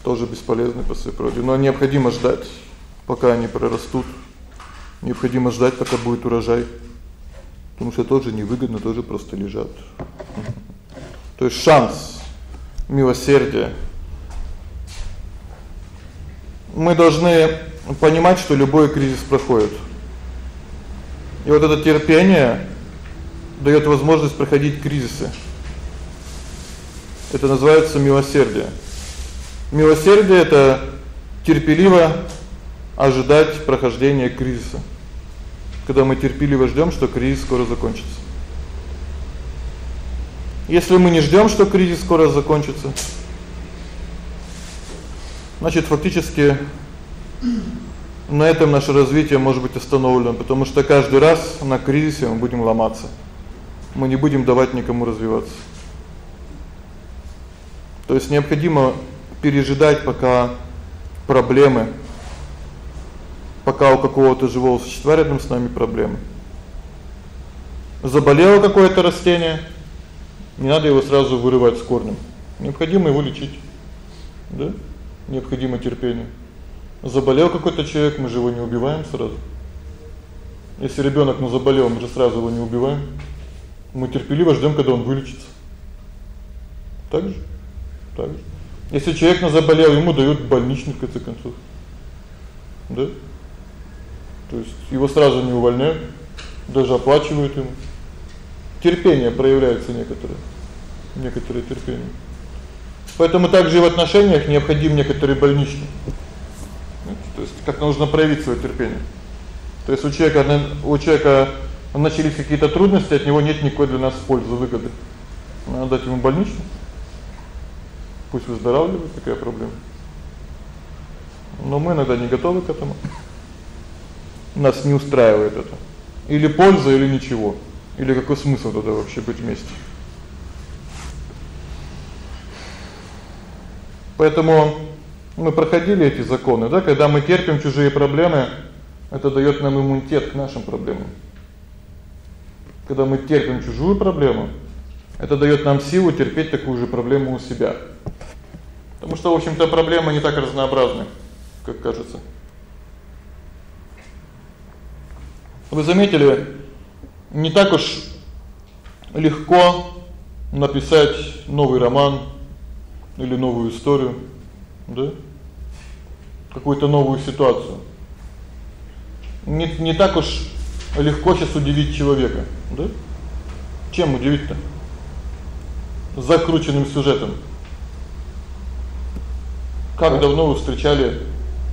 Speaker 1: Тоже бесполезны по своей природе, но необходимо ждать, пока они прорастут. Необходимо ждать, пока будет урожай. Потому что тоже невыгодно, тоже просто лежат. То есть шанс милосердия. Мы должны понимать, что любой кризис проходит. И вот это терпение даёт возможность проходить кризисы. Это называется милосердие. Милосердие это терпеливо ожидать прохождения кризиса. Когда мы терпеливо ждём, что кризис скоро закончится. Если мы не ждём, что кризис скоро закончится, значит, фактически на этом наше развитие может быть остановлено, потому что каждый раз на кризисе мы будем ломаться. Мы не будем давать никому развиваться. То есть необходимо пережидать пока проблемы, пока у какого-то живого существа рядом с нами проблемы. Заболело какое-то растение, не надо его сразу вырывать с корнем. Необходимо его лечить. Да? Необходимо терпение. Заболел какой-то человек, мы же его не убиваем сразу. Если ребёнок ну заболел, мы же сразу его не убиваем. Мы терпеливо ждём, когда он вылечится. Так же? Так же. Если человек на заболел, ему дают больничный в конце концов. Да? То есть его сразу не увольняют, даже оплачивают ему. Терпение проявляется некоторое. Некоторое терпение. Поэтому также и в отношениях необходим некоторый больничный. Как нужно проявить своё терпение. То есть у человека у человека начались какие-то трудности, от него нет никакой для нас пользы, выгоды. Надо дать ему больничный. Пусть выздоравливает, такая проблема. Но мы иногда не готовы к этому. Нас не устраивает это. Или польза, или ничего. Или какой смысл тогда вообще быть вместе? Поэтому мы проходили эти законы, да, когда мы терпим чужие проблемы, это даёт нам иммунитет к нашим проблемам. Когда мы терпим чужую проблему, это даёт нам силу терпеть такую же проблему у себя. Потому что, в общем-то, проблемы не так разнообразны, как кажется. Вы заметили, не так уж легко написать новый роман или новую историю, да? Какую-то новую ситуацию. Не не так уж легко сейчас удивить человека, да? Чем удивить-то? Закрученным сюжетом. Как давно вы встречали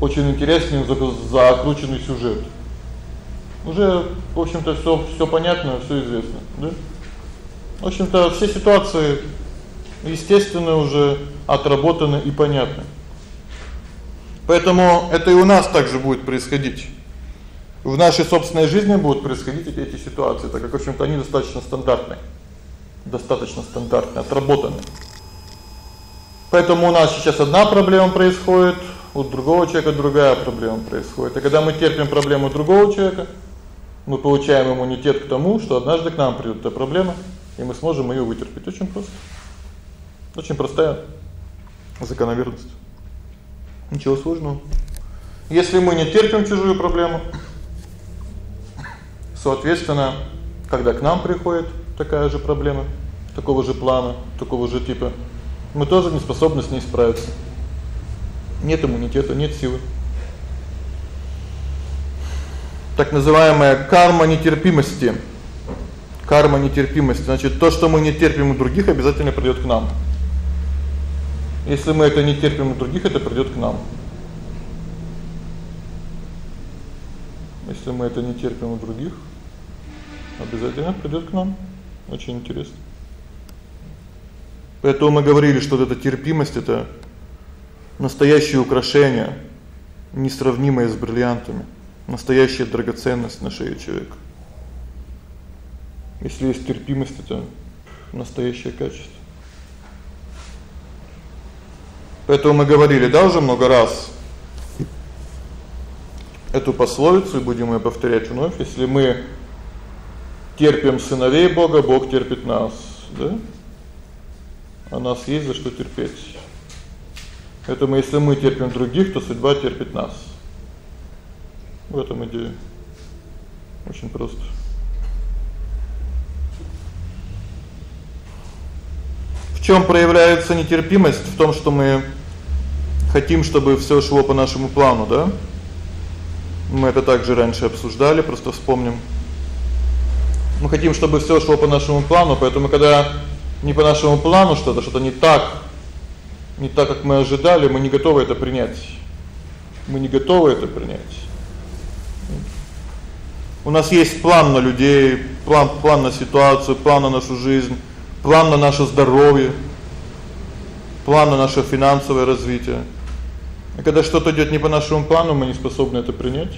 Speaker 1: очень интересный закрученный сюжет? Уже, в общем-то, всё всё понятно, всё известно, да? В общем-то, все ситуации естественно уже отработаны и понятны. Поэтому это и у нас также будет происходить в нашей собственной жизни будут происходить эти, эти ситуации, так как в общем-то они достаточно стандартные. Достаточно стандартные, отработанные. Поэтому у нас сейчас одна проблема происходит, у другого человека другая проблема происходит. И когда мы терпим проблему другого человека, мы получаем иммунитет к тому, что однажды к нам придёт эта проблема, и мы сможем её вытерпеть. Очень просто. Очень простая закономерность. Ничего сложного. Если мы не терпим чужую проблему, Соответственно, когда к нам приходит такая же проблема, такого же плана, такого же типа, мы тоже не способны с ней справиться. Нет иммунитета, нет силы. Так называемая карма нетерпимости. Карма нетерпимости, значит, то, что мы не терпим у других, обязательно придёт к нам. Если мы это не терпим у других, это придёт к нам. Если мы это не терпим у других, обязательно придёт к нам. Очень интересно. Поэтому мы говорили, что вот эта терпимость это настоящее украшение, несравнимое с бриллиантами, настоящая драгоценность на шее человека. Если есть терпимость, это настоящее качество. Поэтому мы говорили, да, уже много раз эту пословицу и будем её повторять вновь. Если мы терпим сыновей Бога, Бог терпит нас, да? А нас есть за что терпеть. Поэтому если мы терпим других, то судьба терпит нас. В этом идея. Очень просто. В чём проявляется нетерпимость? В том, что мы хотим, чтобы всё шло по нашему плану, да? Мы это также раньше обсуждали, просто вспомним. Мы хотим, чтобы всё шло по нашему плану, поэтому когда не по нашему плану что-то, что-то не так, не так, как мы ожидали, мы не готовы это принять. Мы не готовы это принять. У нас есть план на людей, план план на ситуацию, план на нашу жизнь, план на наше здоровье, план на наше финансовое развитие. И когда что-то идёт не по нашему плану, мы не способны это принять.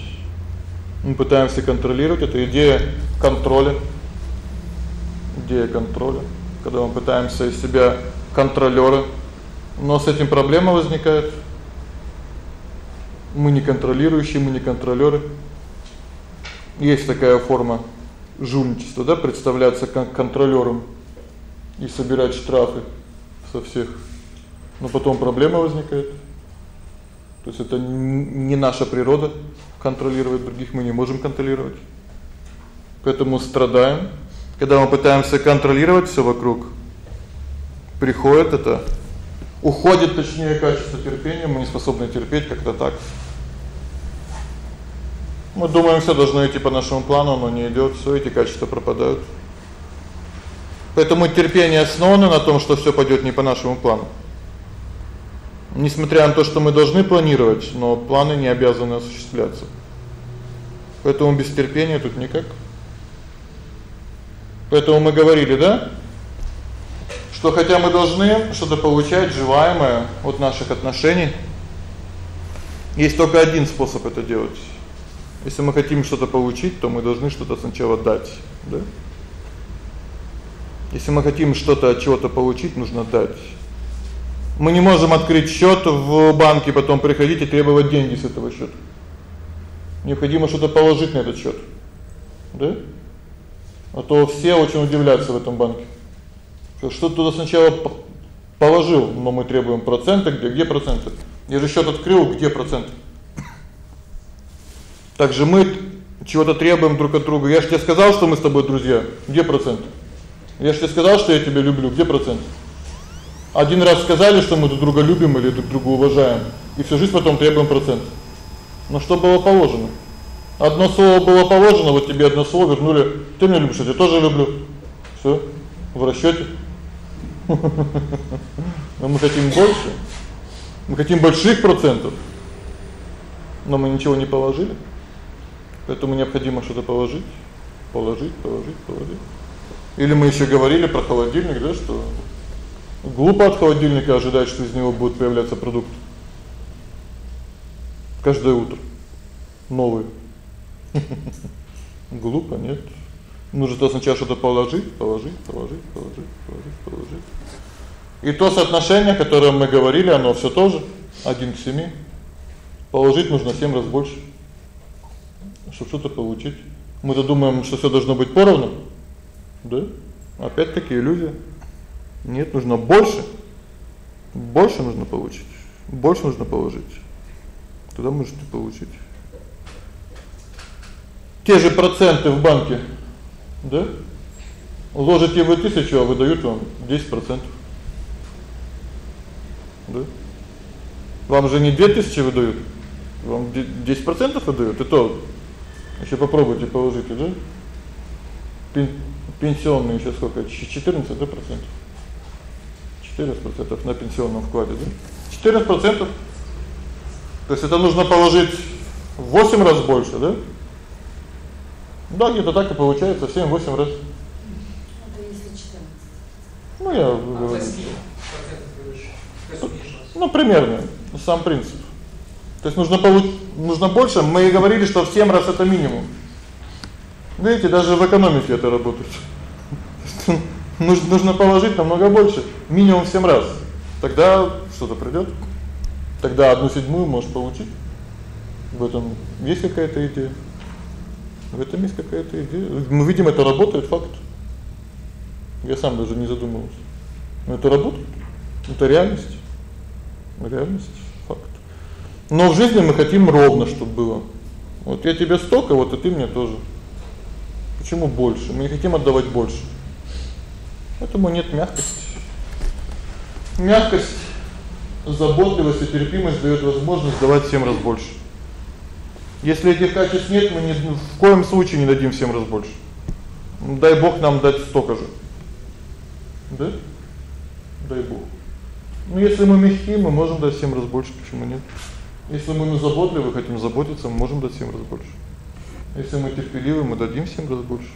Speaker 1: Мы пытаемся контролировать это идея контроля. Идея контроля. Когда мы пытаемся из себя контролёра, но с этим проблема возникает. Мы не контролирующие, мы не контролёры. Есть такая форма жульничества, да, представляться как контролёром и собирать штрафы со всех. Но потом проблема возникает. То есть это не наша природа контролировать других, мы не можем контролировать. Поэтому страдаем, когда мы пытаемся контролировать всё вокруг. Приходит это уходит, точнее, качество терпения, мы не способны терпеть как-то так. Мы думаем, всё должно идти по нашему плану, но не идёт, всё эти качества пропадают. Поэтому терпение основано на том, что всё пойдёт не по нашему плану. Несмотря на то, что мы должны планировать, но планы не обязаны осуществляться. Поэтому без терпения тут никак. Поэтому мы говорили, да? Что хотя мы должны что-то получать желаемое от наших отношений, есть только один способ это делать. Если мы хотим что-то получить, то мы должны что-то сначала дать, да? Если мы хотим что-то от чего-то получить, нужно дать. Мы не можем открыть счёт в банке, потом приходить и требовать деньги с этого счёта. Необходимо что-то положить на этот счёт. Да? А то все очень удивляются в этом банке. Что что туда сначала положил, но мы требуем проценты, где где проценты? Я же счёт открыл, где проценты? Также мы чего-то требуем друг от друга. Я же тебе сказал, что мы с тобой друзья. Где процент? Я же тебе сказал, что я тебя люблю. Где процент? Один раз сказали, что мы друг друга любим или друг друга уважаем, и всю жизнь потом требуем процент. Но что было положено? Одно слово было положено, вот тебе одно слово вернули. Ты меня любишь, я тебя тоже люблю. Всё. В расчёте. Но мы хотим больше. Мы хотим больших процентов. Но мы ничего не положили. Поэтому необходимо что-то положить, положить, положить, положить. Или мы ещё говорили про холодильник, да, что Глупо от холодильника ожидать, что из него будет появляться продукт. Каждое утро новый. [LAUGHS] Глупо, нет? Нужно сначала что-то положить, положить, положить, положить, положить, положить. И то соотношение, о котором мы говорили, оно всё тоже 1 к 7. Положить нужно 7 раз больше. Чтобы что-то получить. Мы-то думаем, что всё должно быть поровну. Да? Опять-таки иллюзия. Нет, нужно больше. Больше нужно получить. Больше нужно положить. Тогда можете получить. Те же проценты в банке, да? Ложите вы 1000, а выдают вам 10%. Да? Вам же не 2000 выдают. Вам 10% выдают. И то ещё попробуйте положите, да? Пенсионные ещё сколько? 14, да, процентов. 14% на пенсионном вкладе, да? 14%. То есть это нужно положить в 8 раз больше, да? Да, где-то так и получается, 7-8 раз.
Speaker 2: Это если 14.
Speaker 1: Ну я
Speaker 3: говорю.
Speaker 1: Ну примерно, сам принцип. То есть нужно получить нужно больше, мы и говорили, что в 7 раз это минимум. Видите, даже в экономике это работает. Нужно нужно положить намного больше, минимум в 7 раз. Тогда что-то придёт. Тогда одну седьмую можешь получить. В этом есть какая-то идея. В этом есть какая-то идея. Мы видим, это работает, факт. Я сам даже не задумывался. Но это работает. Это реальность. Реальность, факт. Но в жизни мы хотим ровно, чтобы было. Вот я тебе столько, вот и ты мне тоже. Почему больше? Мы не хотим отдавать больше. Поэтому нет мягкости. Мягкость, заботливость и терпимость даёт возможность давать всем раз больше. Если этих качеств нет, мы ни в коем случае не дадим всем раз больше. Дай Бог нам дать столько же. Да? Дай Бог. Ну если мы мягкие, мы можем дать всем раз больше, почему нет? Если мы заботливы, хотим заботиться, мы можем дать всем раз больше. Если мы терпеливы, мы дадим всем раз больше.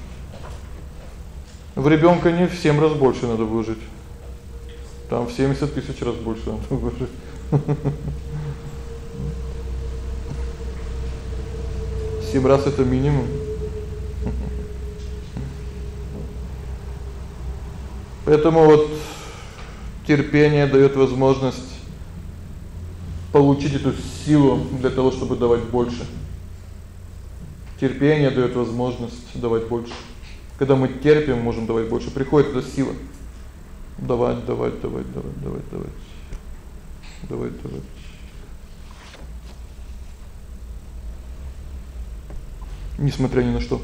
Speaker 1: В ребёнка не в 7 раз больше надо вложить. Там в 70 тысяч раз больше надо вложить. [LAUGHS] Семь раз это минимум. Поэтому вот терпение даёт возможность получить эту силу для того, чтобы давать больше. Терпение даёт возможность давать больше. Когда мы терпим, можем давать больше. Приходит эта сила. Давать, давать, давать, давать, давать, давать. Давать, давать. Несмотря ни на что.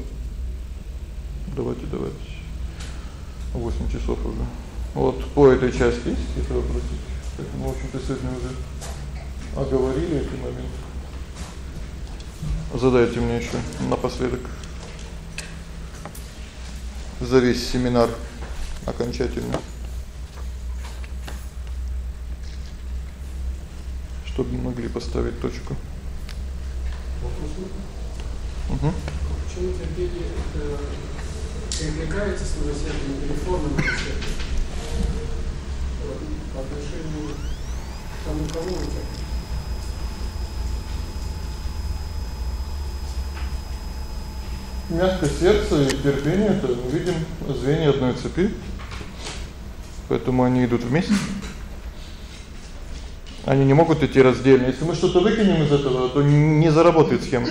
Speaker 1: Давайте, давайте. 8 часов уже. Вот по этой части есть какие-то вопросы? Мы, в общем-то, сегодня уже оговорили эти моменты. Задайте мне ещё напоследок за весь семинар окончательно. Чтобы мы могли поставить точку. Угу.
Speaker 6: Почему терпение это перекликается с милосердием или? По отношению к тому, кому вы
Speaker 1: Мягкое сердце и терпение это мы видим звенья одной цепи. Поэтому они идут вместе. Они не могут идти раздельно. Если мы что-то выкинем из этого, то не заработает схема.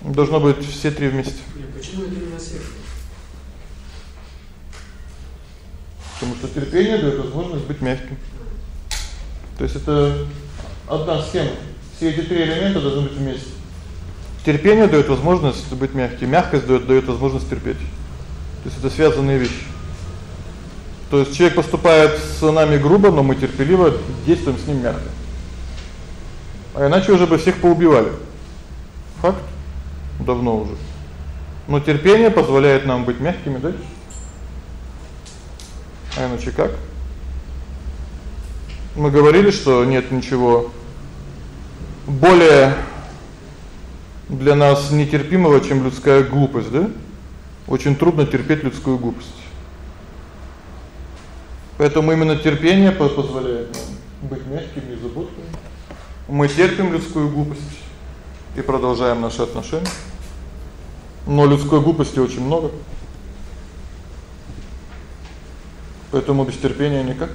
Speaker 1: Должно быть все три вместе.
Speaker 6: Нет, почему это именно сердце?
Speaker 1: Потому что терпение даёт возможность быть мягким. То есть это одна схема. Все эти три элемента должны быть вместе. Терпение даёт возможность быть мягким, мягкость даёт даёт возможность терпеть. То есть это связанные вещи. То есть человек поступает с нами грубо, но мы терпеливо действуем с ним мягко. А иначе уже бы всех поубивали. Факт. Давно уже. Но терпение позволяет нам быть мягкими дальше. А иначе как? Мы говорили, что нет ничего более для нас нетерпимого, чем людская глупость, да? Очень трудно терпеть людскую глупость. Поэтому именно терпение позволяет нам быть мягкими и заботливыми. Мы терпим людскую глупость и продолжаем наши отношения. Но людской глупости очень много. Поэтому без терпения никак.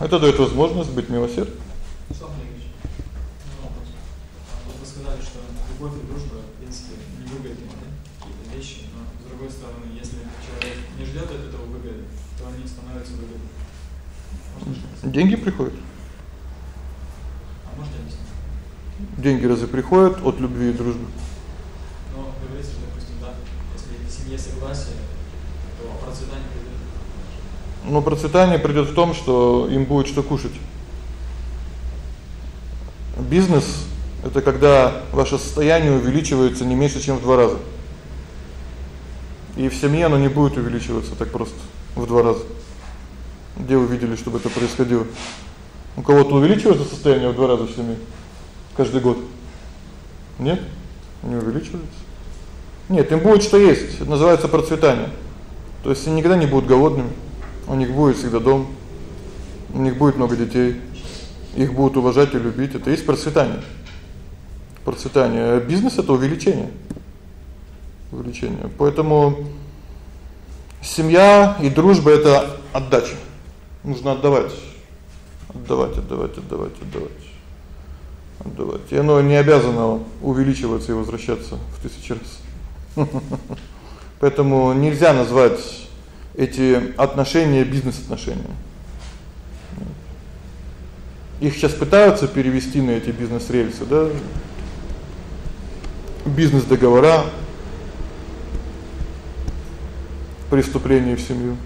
Speaker 1: Это даёт возможность быть милосердным.
Speaker 7: Александр Ильич, ну, вопрос. А Вот вы сказали, что любовь и дружба, в принципе, невыгодны, да, какие-то вещи, но с другой стороны, если человек не ждёт от этого выгоды, то они становятся выгодными. Можно что-то
Speaker 1: Деньги приходят.
Speaker 7: А можете объяснить?
Speaker 1: Деньги разве приходят от любви и дружбы?
Speaker 7: Но говорится, что, допустим, да, если в семье согласие, то процветание придёт.
Speaker 1: Но процветание придёт в том, что им будет что кушать. Бизнес это когда ваше состояние увеличивается не меньше, чем в два раза. И в семье оно не будет увеличиваться так просто в два раза. Где вы видели, чтобы это происходило? У кого-то увеличивается состояние в два раза в семье каждый год? Нет? Не увеличивается. Нет, им будет что есть. Это называется процветание. То есть они никогда не будут голодными. У них будет всегда дом. У них будет много детей. Их будут уважать и любить. Это есть процветание. Процветание. А бизнес это увеличение. Увеличение. Поэтому Семья и дружба это отдача. Нужно отдавать. Отдавать, отдавать, отдавать, отдавать. Отдавать. И оно не обязано увеличиваться и возвращаться в тысячи раз. [LAUGHS] Поэтому нельзя назвать эти отношения бизнес-отношениями. Их сейчас пытаются перевести на эти бизнес-рельсы, да? Бизнес-договора, преступление в семью.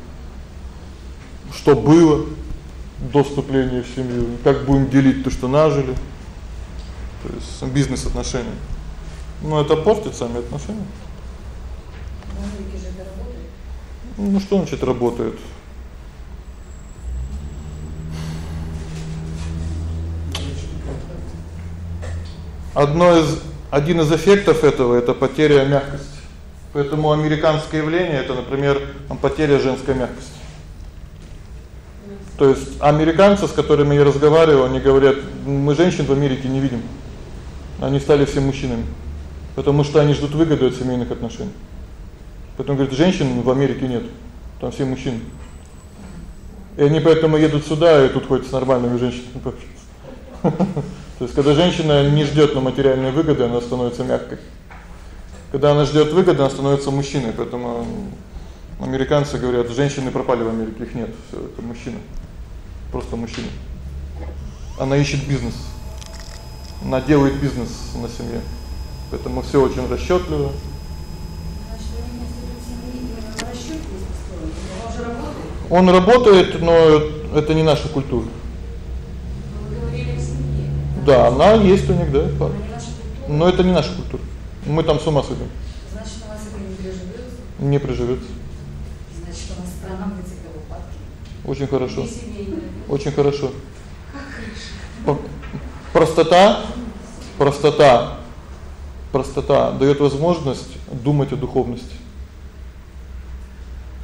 Speaker 1: Что было до вступления в семью, как будем делить то, что нажили. То есть бизнес-отношения. Ну это портит сами отношения. Ну что значит работает? Одно из один из эффектов этого это потеря мягкости. Поэтому американское явление это, например, потеря женской мягкости. То есть американцы, с которыми я разговариваю, они говорят: "Мы женщин в Америке не видим. Они стали все мужчинами, потому что они ждут выгоды от семейных отношений". Потом говорят: "Женщин в Америке нет. Там все мужчины". И они поэтому едут сюда и тут ходят с нормальными женщинами. [LAUGHS] То есть когда женщина не ждёт на материальные выгоды, она становится мягкой. Когда она ждёт выгоды, она становится мужчиной. Поэтому американцы говорят: "Женщины пропали в Америке, их нет. Всё, это мужчина. Просто мужчина". Она ищет бизнес. Она делает бизнес на семье. Поэтому всё очень расчётливо. Он работает, но это не наша культура. Да, она есть у них, да, факт. Но это не наша культура. Мы там с ума сойдём.
Speaker 2: Значит, у вас это не приживётся?
Speaker 1: Не приживётся.
Speaker 2: Значит, у нас страна.
Speaker 1: Очень хорошо. Очень хорошо. Как хорошо. Простота, простота. Простота даёт возможность думать о духовности.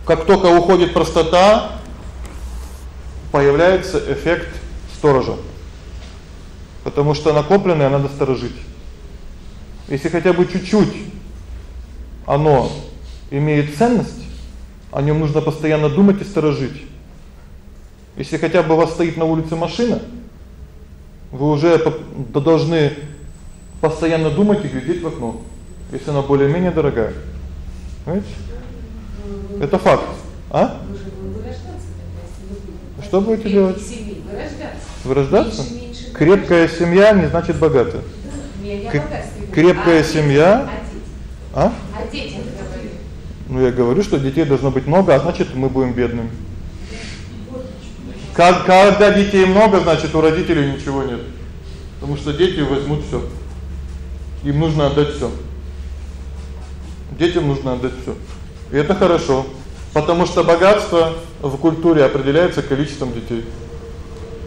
Speaker 1: Как только уходит простота, появляется эффект сторожа. Потому что накопленное надо сторожить. Если хотя бы чуть-чуть оно имеет ценность, о нём нужно постоянно думать и сторожить. Если хотя бы у вас стоит на улице машина, вы уже должны постоянно думать и глядеть в окно, если она более-менее дорогая. Понимаете? Это факт. А? Что будете делать? Вырождаться? Крепкая семья не значит богатая. Крепкая семья? А?
Speaker 4: А говорю.
Speaker 1: Ну я говорю, что детей должно быть много, а значит, мы будем бедными. Как когда детей много, значит, у родителей ничего нет. Потому что дети возьмут всё. Им нужно отдать всё. Детям нужно отдать всё. И это хорошо, потому что богатство в культуре определяется количеством детей.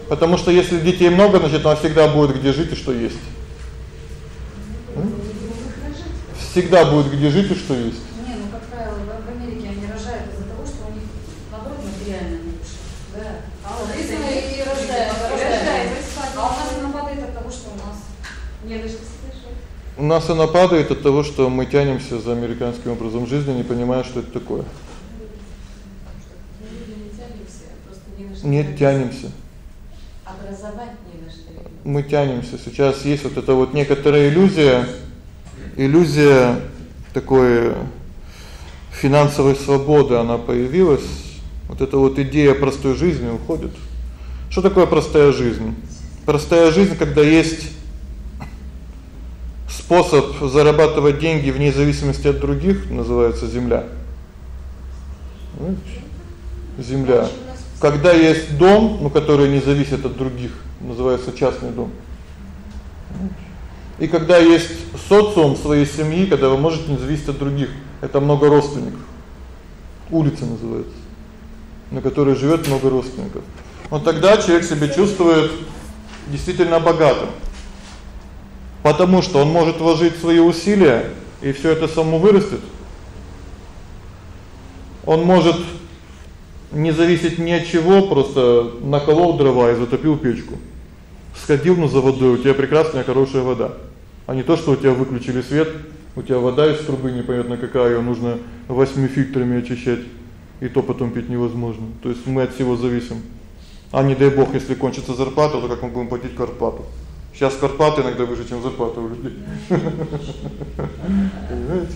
Speaker 1: Потому что если детей много, значит, там всегда будет где жить и что есть. Всегда будет где жить и что есть.
Speaker 2: Не, ну как правило, в Америке они рожают из-за того, что у них наоборот материально лучше. Да. А вот если и рождают, рождают. А у нас она падает от того, что у нас
Speaker 4: Не на что слышать.
Speaker 1: У нас она падает от того, что мы тянемся за американским образом жизни, не понимая, что это такое.
Speaker 4: Мы люди не тянемся. Образовать не на.
Speaker 1: Мы тянемся. Сейчас есть вот эта вот некоторая иллюзия, иллюзия такой финансовой свободы, она появилась. Вот эта вот идея простой жизни уходит. Что такое простая жизнь? Простая жизнь, когда есть способ зарабатывать деньги вне зависимости от других, называется земля. Земля. Когда есть дом, ну, который не зависит от других, называется частный дом. И когда есть социум своей семьи, когда вы можете не зависеть от других, это много родственников. Улица называется, на которой живёт много родственников. Вот тогда человек себя чувствует действительно богатым. Потому что он может вложить свои усилия, и всё это само вырастет. Он может не зависеть ни от чего, просто наколол дрова и затопил печку. Сходил на за водой, у тебя прекрасная хорошая вода. А не то, что у тебя выключили свет, у тебя вода из трубы непонятно какая, её нужно восьми фильтрами очищать. и то потом пить невозможно. То есть мы от всего зависим. А не дай бог, если кончится зарплата, то как мы будем платить квартплату? Сейчас квартплата иногда выше, чем зарплата у людей. [LAUGHS] Понимаете?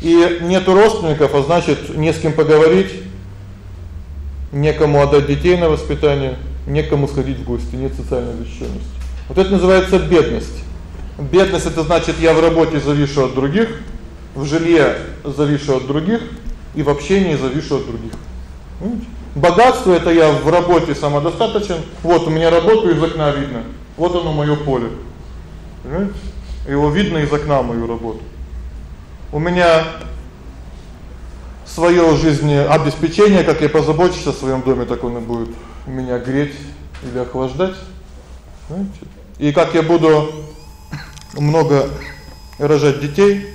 Speaker 1: И нету родственников, а значит, не с кем поговорить, некому отдать детей на воспитание, некому сходить в гости, нет социальной защищенности. Вот это называется бедность. Бедность это значит, я в работе завишу от других, в жилье завишу от других и в общении завишу от других. Понимаете? Богатство это я в работе самодостаточен. Вот у меня работаю из окна видно. Вот оно моё поле. Понимаете? Его видно из окна мою работу. У меня своё жизнеобеспечение, как я позабочусь о своём доме, так он и будет меня греть или охлаждать. Знаете? И как я буду много рожать детей,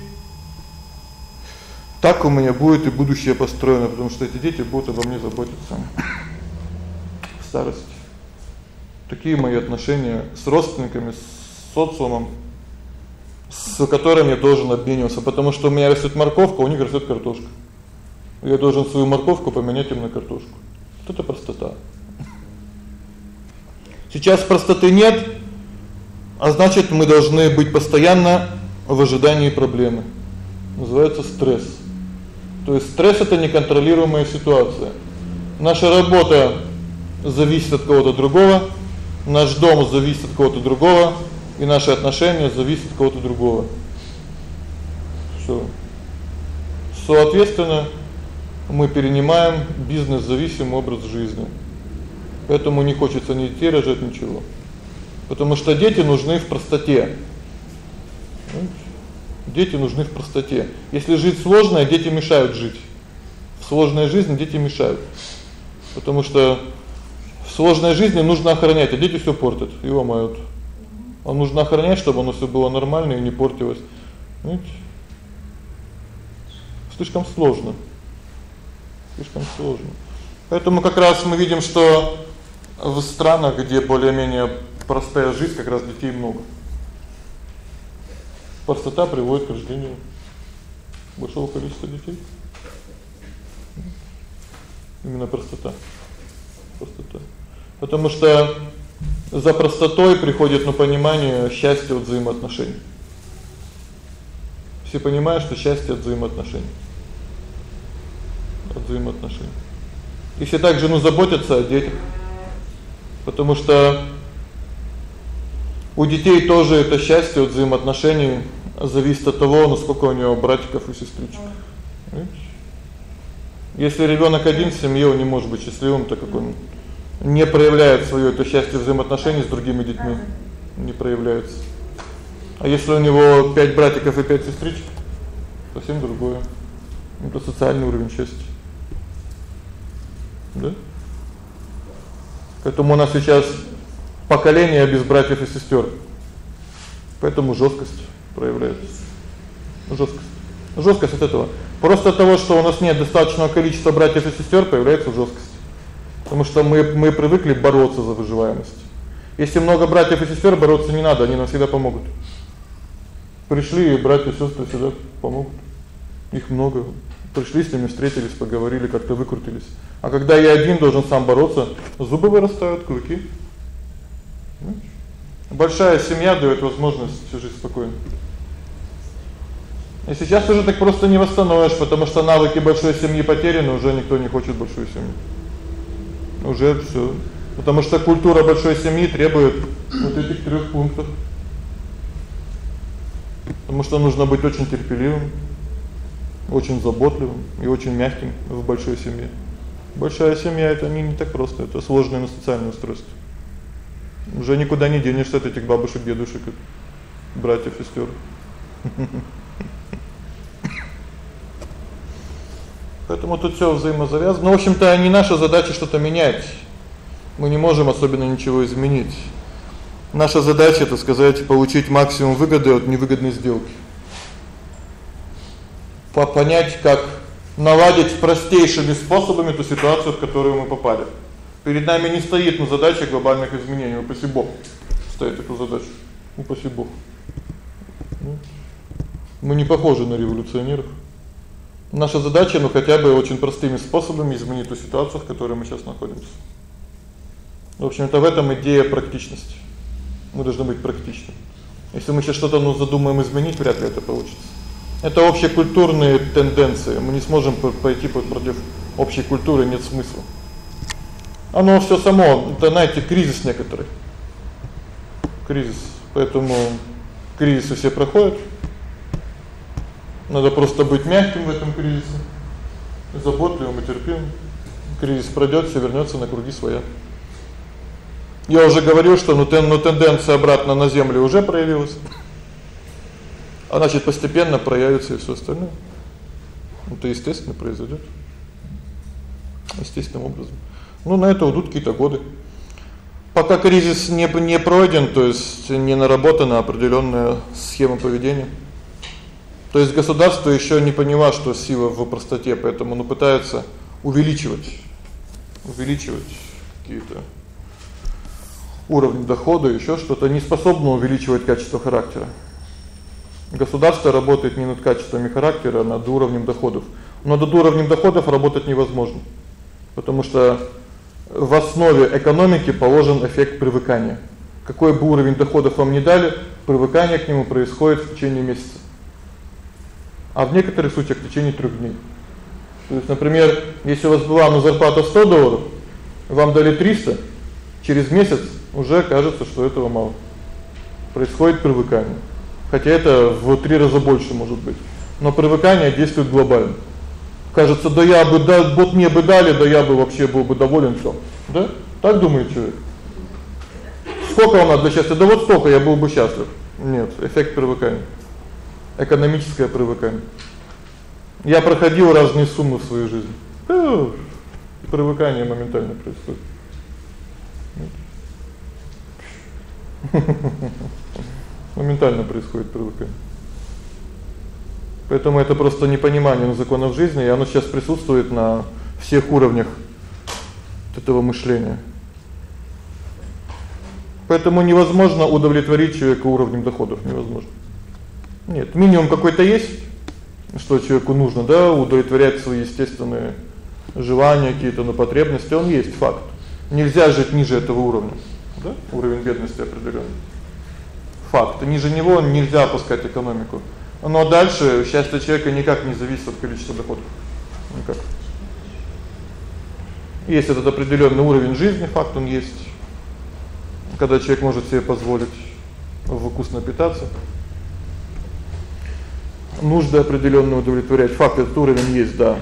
Speaker 1: так у меня будет и будущее построено, потому что эти дети будут обо мне заботиться в старости. Такие мои отношения с родственниками, с социумом, с которыми я должен обмениваться, потому что у меня растет морковка, у них растет картошка. Я должен свою морковку поменять им на картошку. Вот это простота. Сейчас простоты нет, а значит, мы должны быть постоянно в ожидании проблемы. Называется стресс. То есть стресс это неконтролируемая ситуация. Наша работа зависит от кого-то другого, наш дом зависит от кого-то другого, и наши отношения зависят от кого-то другого. Всё. Соответственно, мы перенимаем бизнес-зависимый образ жизни. Поэтому не хочется ни детей рожать ничего. Потому что дети нужны в простоте. Дети нужны в простоте. Если жить сложно, дети мешают жить. В сложной жизни дети мешают. Потому что сложной жизни нужно охранять, а дети всё портят и ломают. А нужно охранять, чтобы оно всё было нормально и не портилось. Понимаете? Слишком сложно. Слишком сложно. Поэтому как раз мы видим, что в странах, где более-менее простая жизнь, как раз детей много. Простота приводит к рождению большого количества детей. Именно простота. Простота. Потому что за простотой приходит на понимание счастья от взаимоотношений. Все понимают, что счастье от взаимоотношений. От взаимоотношений. И все также ну заботятся о детях. Потому что у детей тоже это счастье от взаимоотношений зависит от того, насколько у него братиков и сестричек. Если ребёнок один в семье, он не может быть счастливым, так как он не проявляет своё это счастье взаимоотношений с другими детьми. Не проявляется. А если у него 5 братиков и 5 сестричек, совсем другое. Это социальный уровень счастья. Да? Поэтому у нас сейчас поколение без братьев и сестер. Поэтому жесткость проявляется. Жесткость. Жесткость от этого. Просто от того, что у нас нет достаточного количества братьев и сестер, появляется жесткость. Потому что мы мы привыкли бороться за выживаемость. Если много братьев и сестер, бороться не надо, они нам всегда помогут. Пришли братья и сестры всегда помогут. Их много. Пришли с ними, встретились, поговорили, как-то выкрутились. А когда я один должен сам бороться, зубы вырастают, клыки. Большая семья даёт возможность всю жизнь спокойно. И сейчас уже так просто не восстановишь, потому что навыки большой семьи потеряны, уже никто не хочет большую семью. Уже всё. Потому что культура большой семьи требует вот этих трёх пунктов. Потому что нужно быть очень терпеливым, очень заботливым и очень мягким в большой семье. Большая семья это не не так просто, это сложное социальное устройство. Уже никуда не денешься от этих бабушек, дедушек, братьев, сестер. [LAUGHS] Поэтому тут всё взаимозавязано. Ну, в общем-то, не наша задача что-то менять. Мы не можем особенно ничего изменить. Наша задача, это сказать, получить максимум выгоды от невыгодной сделки. По понять, как наладить простейшими способами ту ситуацию, в которую мы попали. Перед нами не стоит на задача глобальных изменений, упаси Бог. Стоит эту задачу. Упаси Бог. Ну, мы не похожи на революционеров. Наша задача, ну хотя бы очень простыми способами изменить ту ситуацию, в которой мы сейчас находимся. В общем-то, в этом идея практичности. Мы должны быть практичны. Если мы сейчас что-то ну задумаем изменить, вряд ли это получится. Это общекультурные тенденции. Мы не сможем пойти против общей культуры, нет смысла. Оно всё само, это, знаете, кризис некоторый. Кризис. Поэтому кризисы все проходят. Надо просто быть мягким в этом кризисе. Заботливым и терпимым. Кризис пройдёт, всё вернётся на круги своя. Я уже говорил, что ну, тен, ну тенденция обратно на землю уже проявилась. А значит, постепенно проявится и всё остальное. Это естественно произойдёт. Естественным образом. Ну, на это уйдут какие-то годы. Пока кризис не не пройден, то есть не наработана определённая схема поведения. То есть государство ещё не понимает, что сила в простоте, поэтому оно пытается увеличивать увеличивать какие-то уровни дохода, ещё что-то, не способно увеличивать качество характера. Государство работает не над качеством характера, а над уровнем доходов. Но над уровнем доходов работать невозможно. Потому что в основе экономики положен эффект привыкания. Какой бы уровень доходов вам ни дали, привыкание к нему происходит в течение месяца. А в некоторых случаях в течение 3 дней. То есть, например, если у вас была на зарплата 100 долларов, вам дали 300, через месяц уже кажется, что этого мало. Происходит привыкание. Хотя это в 3 раза больше может быть. Но привыкание действует глобально. Кажется, да я бы да вот мне бы дали, да я бы вообще был бы доволен всё. Да? Так думает человек. Сколько вам надо для счастья? Да вот столько, я был бы счастлив. Нет, эффект привыкания. Экономическое привыкание. Я проходил разные суммы в своей жизни. Привыкание моментально происходит. [LAUGHS] Моментально происходит привыкание. Поэтому это просто непонимание законов жизни, и оно сейчас присутствует на всех уровнях этого мышления. Поэтому невозможно удовлетворить человека уровнем доходов, невозможно. Нет, минимум какой-то есть, что человеку нужно, да, удовлетворять свои естественные желания, какие-то, ну, потребности, он есть факт. Нельзя жить ниже этого уровня да? Уровень бедности определённый. Факт. Ниже него нельзя опускать экономику. Но дальше счастье человека никак не зависит от количества доходов. Никак. Есть этот определённый уровень жизни, факт он есть. Когда человек может себе позволить вкусно питаться, нужды определённые удовлетворять. Факт этот уровень есть, да.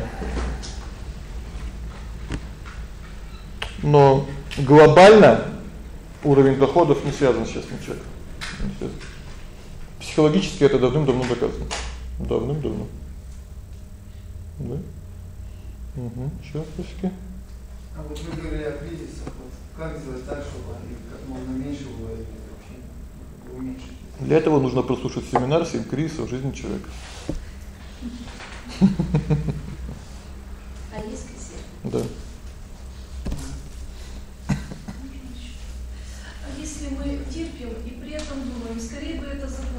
Speaker 1: Но глобально уровень доходов не связан с. Не связан. Психологически это давным-давно доказано. Давным-давно. Да? Угу. Ещё вопросы?
Speaker 8: А вот вы говорили о кризисах. Вот как сделать так, чтобы как можно меньше было вообще уменьшить?
Speaker 1: Для этого нужно прослушать семинар «Семь кризисов в жизни человека».
Speaker 4: А есть кризис?
Speaker 1: Да.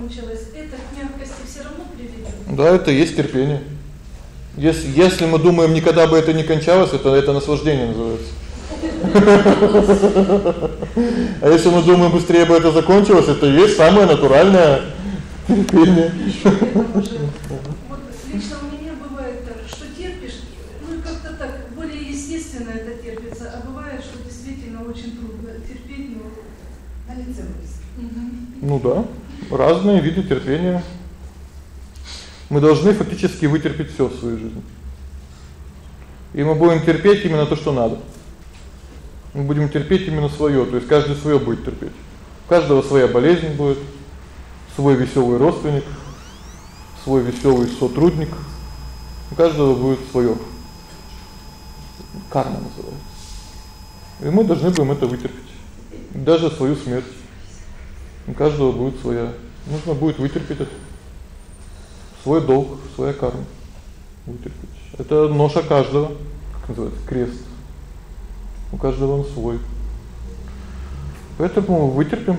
Speaker 4: закончилось, это к мягкости всё равно приведёт?
Speaker 1: Да, это есть терпение. Если если мы думаем, никогда бы это не кончалось, это это наслаждение называется. А если мы думаем, быстрее бы это закончилось, это и есть самое натуральное терпение.
Speaker 4: Вот лично у меня бывает так, что терпишь, ну как-то так более естественно это терпится, а бывает, что действительно очень трудно терпеть, но
Speaker 2: на лице
Speaker 1: Ну да разные виды терпения. Мы должны фактически вытерпеть всё в своей жизни. И мы будем терпеть именно то, что надо. Мы будем терпеть именно своё, то есть каждый своё будет терпеть. У каждого своя болезнь будет, свой весёлый родственник, свой весёлый сотрудник. У каждого будет своё. Карма называется. И мы должны будем это вытерпеть. Даже свою смерть. У каждого будет своя. Нужно будет вытерпеть это. Свой долг, своя карма. Вытерпеть. Это ноша каждого, как называется, крест. У каждого он свой. Поэтому вытерпим.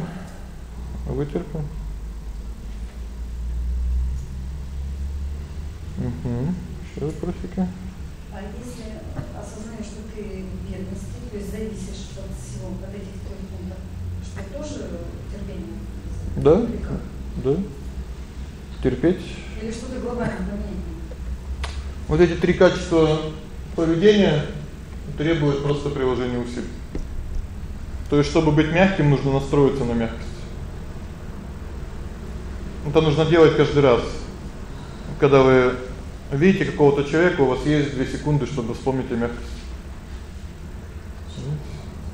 Speaker 1: Вытерпим. Угу. Что профики?
Speaker 2: А если осознаешь, что ты в бедности, то есть зависишь от всего, от этих трех пунктов, что тоже терпение?
Speaker 1: Да. Да. Терпеть.
Speaker 2: Или что-то глобальное поменять?
Speaker 1: Вот эти три качества поведения требуют просто приложения усилий. То есть, чтобы быть мягким, нужно настроиться на мягкость. Это нужно делать каждый раз. Когда вы видите какого-то человека, у вас есть 2 секунды, чтобы вспомнить о мягкости.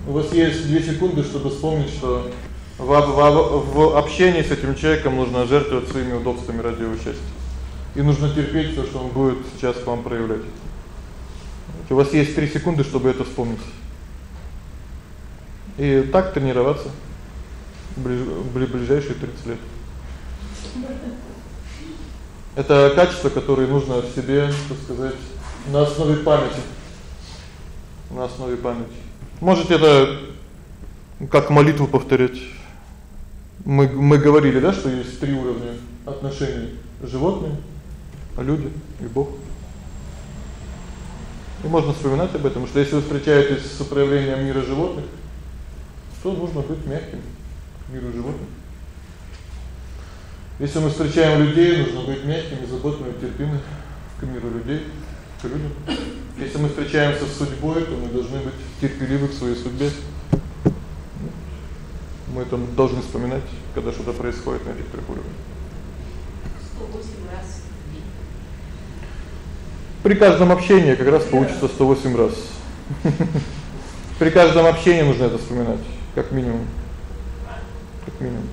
Speaker 1: У вас есть 2 секунды, чтобы вспомнить, что в, в, в общении с этим человеком нужно жертвовать своими удобствами ради его счастья. И нужно терпеть всё, что он будет сейчас вам проявлять. У вас есть 3 секунды, чтобы это вспомнить. И так тренироваться ближ, ближайшие 30 лет. Это качество, которое нужно в себе, так сказать, на основе памяти. На основе памяти. Можете это как молитву повторять. Мы мы говорили, да, что есть три уровня отношений: животные, люди и Бог. И можно вспоминать об этом, что если вы встречаетесь с проявлением мира животных, то нужно быть мягким к миру животных. Если мы встречаем людей, нужно быть мягкими, заботливыми, терпимыми к миру людей, к людям. Если мы встречаемся с судьбой, то мы должны быть терпеливы к своей судьбе. Мы это должны вспоминать, когда что-то происходит на трех уровнях.
Speaker 9: 108 раз
Speaker 1: При каждом общении как раз получится 108 раз. При каждом общении нужно это вспоминать, как минимум. Как минимум.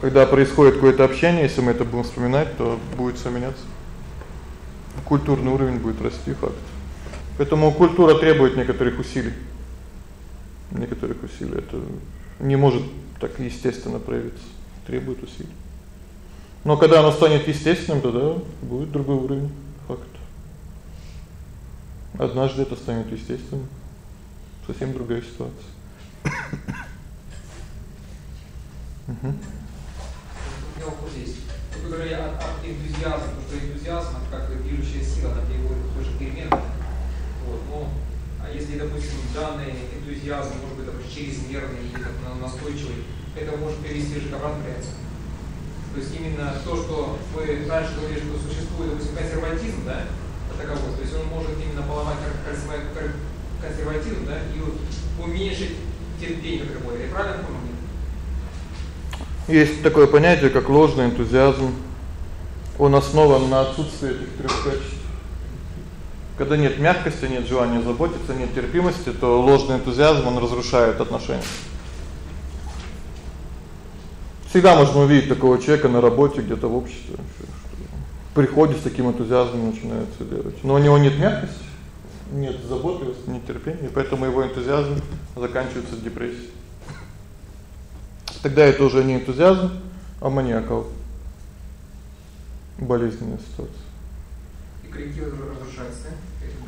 Speaker 1: Когда происходит какое-то общение, если мы это будем вспоминать, то будет всё меняться. Культурный уровень будет расти, факт. Поэтому культура требует некоторых усилий. Некоторых усилий это не может так естественно проявиться, требует усилий. Но когда оно станет естественным, тогда будет другой уровень, факт. Однажды это станет естественным. Совсем другая ситуация. Угу
Speaker 3: меня вопрос вы говорили о, энтузиазме, потому что энтузиазм это как движущая сила, она требует тоже перемен. Вот, но а если, допустим, данный энтузиазм может быть допустим, чрезмерный как настойчивый, это может привести же к обратной реакции. То есть именно то, что вы раньше говорили, что существует, допустим, консерватизм, да, таковой, то есть он может именно поломать консерватизм, да, и уменьшить терпение какое-то. Я правильно понял?
Speaker 1: Есть такое понятие, как ложный энтузиазм. Он основан на отсутствии этих трёх качеств. Когда нет мягкости, нет желания заботиться, нет терпимости, то ложный энтузиазм он разрушает отношения. Всегда можно увидеть такого человека на работе, где-то в обществе, приходит с таким энтузиазмом начинает делать. Но у него нет мягкости, нет заботливости, нет терпения, поэтому его энтузиазм заканчивается депрессией. Тогда это уже не энтузиазм, а маниакал. Болезненная ситуация.
Speaker 3: И коллектив разрушается,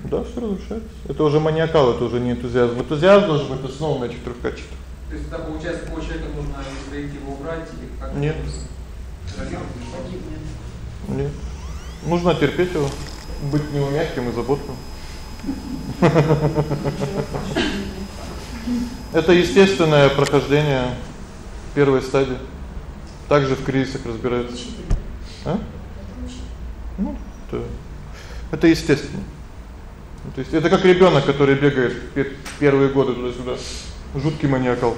Speaker 1: да? Всё разрушается. Это уже маниакал, это уже не энтузиазм. Энтузиазм должен быть основан на этих трех качествах.
Speaker 3: То есть тогда получается, такого человека нужно из коллектива убрать или как?
Speaker 1: Нет. Нет. Нужно терпеть его, быть не мягким и заботливым. Это естественное прохождение первой стадии. Также в кризисах разбираются. А? Ну, это это естественно. То есть это как ребёнок, который бегает первые годы туда-сюда. Жуткий маниакал.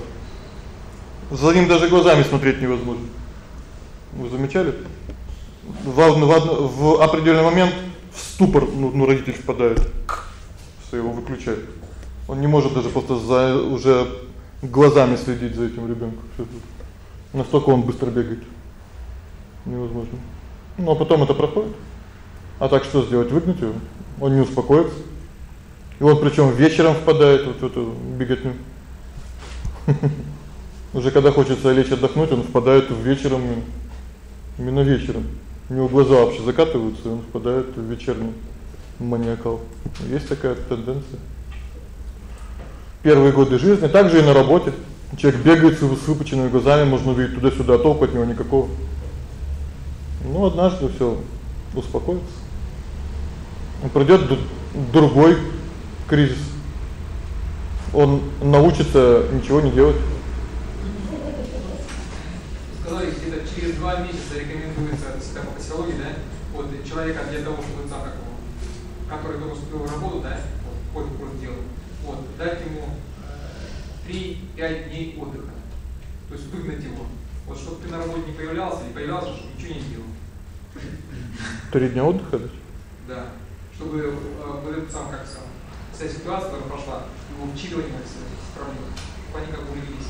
Speaker 1: За ним даже глазами смотреть невозможно. Вы замечали? В, в, в определенный момент в ступор ну, ну родитель впадает. Всё его выключает. Он не может даже просто за уже глазами следить за этим ребёнком. Настолько он быстро бегает. Невозможно. Ну а потом это проходит. А так что сделать? Выгнать его? Он не успокоится. И он причём вечером впадает вот эту беготню. [LAUGHS] Уже когда хочется лечь отдохнуть, он впадает в вечером именно вечером. У него глаза вообще закатываются, и он впадает в вечерний маниакал. Есть такая тенденция первые годы жизни, также и на работе. Человек бегает с выпученными глазами, можно увидеть туда-сюда, а толку от него никакого. Ну однажды всё успокоится. Придёт другой кризис. Он научится ничего не делать.
Speaker 3: Сказали, где-то через 2 месяца рекомендуется по психологии, да? Вот человека для того, чтобы сам как который только вступил в работу, да, вот, в курс дела, вот, дать ему 3-5 дней отдыха. То есть выгнать его. Вот чтобы ты на работе не появлялся, не появлялся, чтобы ничего не делал.
Speaker 1: Три дня отдыха?
Speaker 3: Да. Чтобы э, вот этот сам как сам вся ситуация, которая прошла, его учитывание все проблемы, чтобы они как бы улеглись.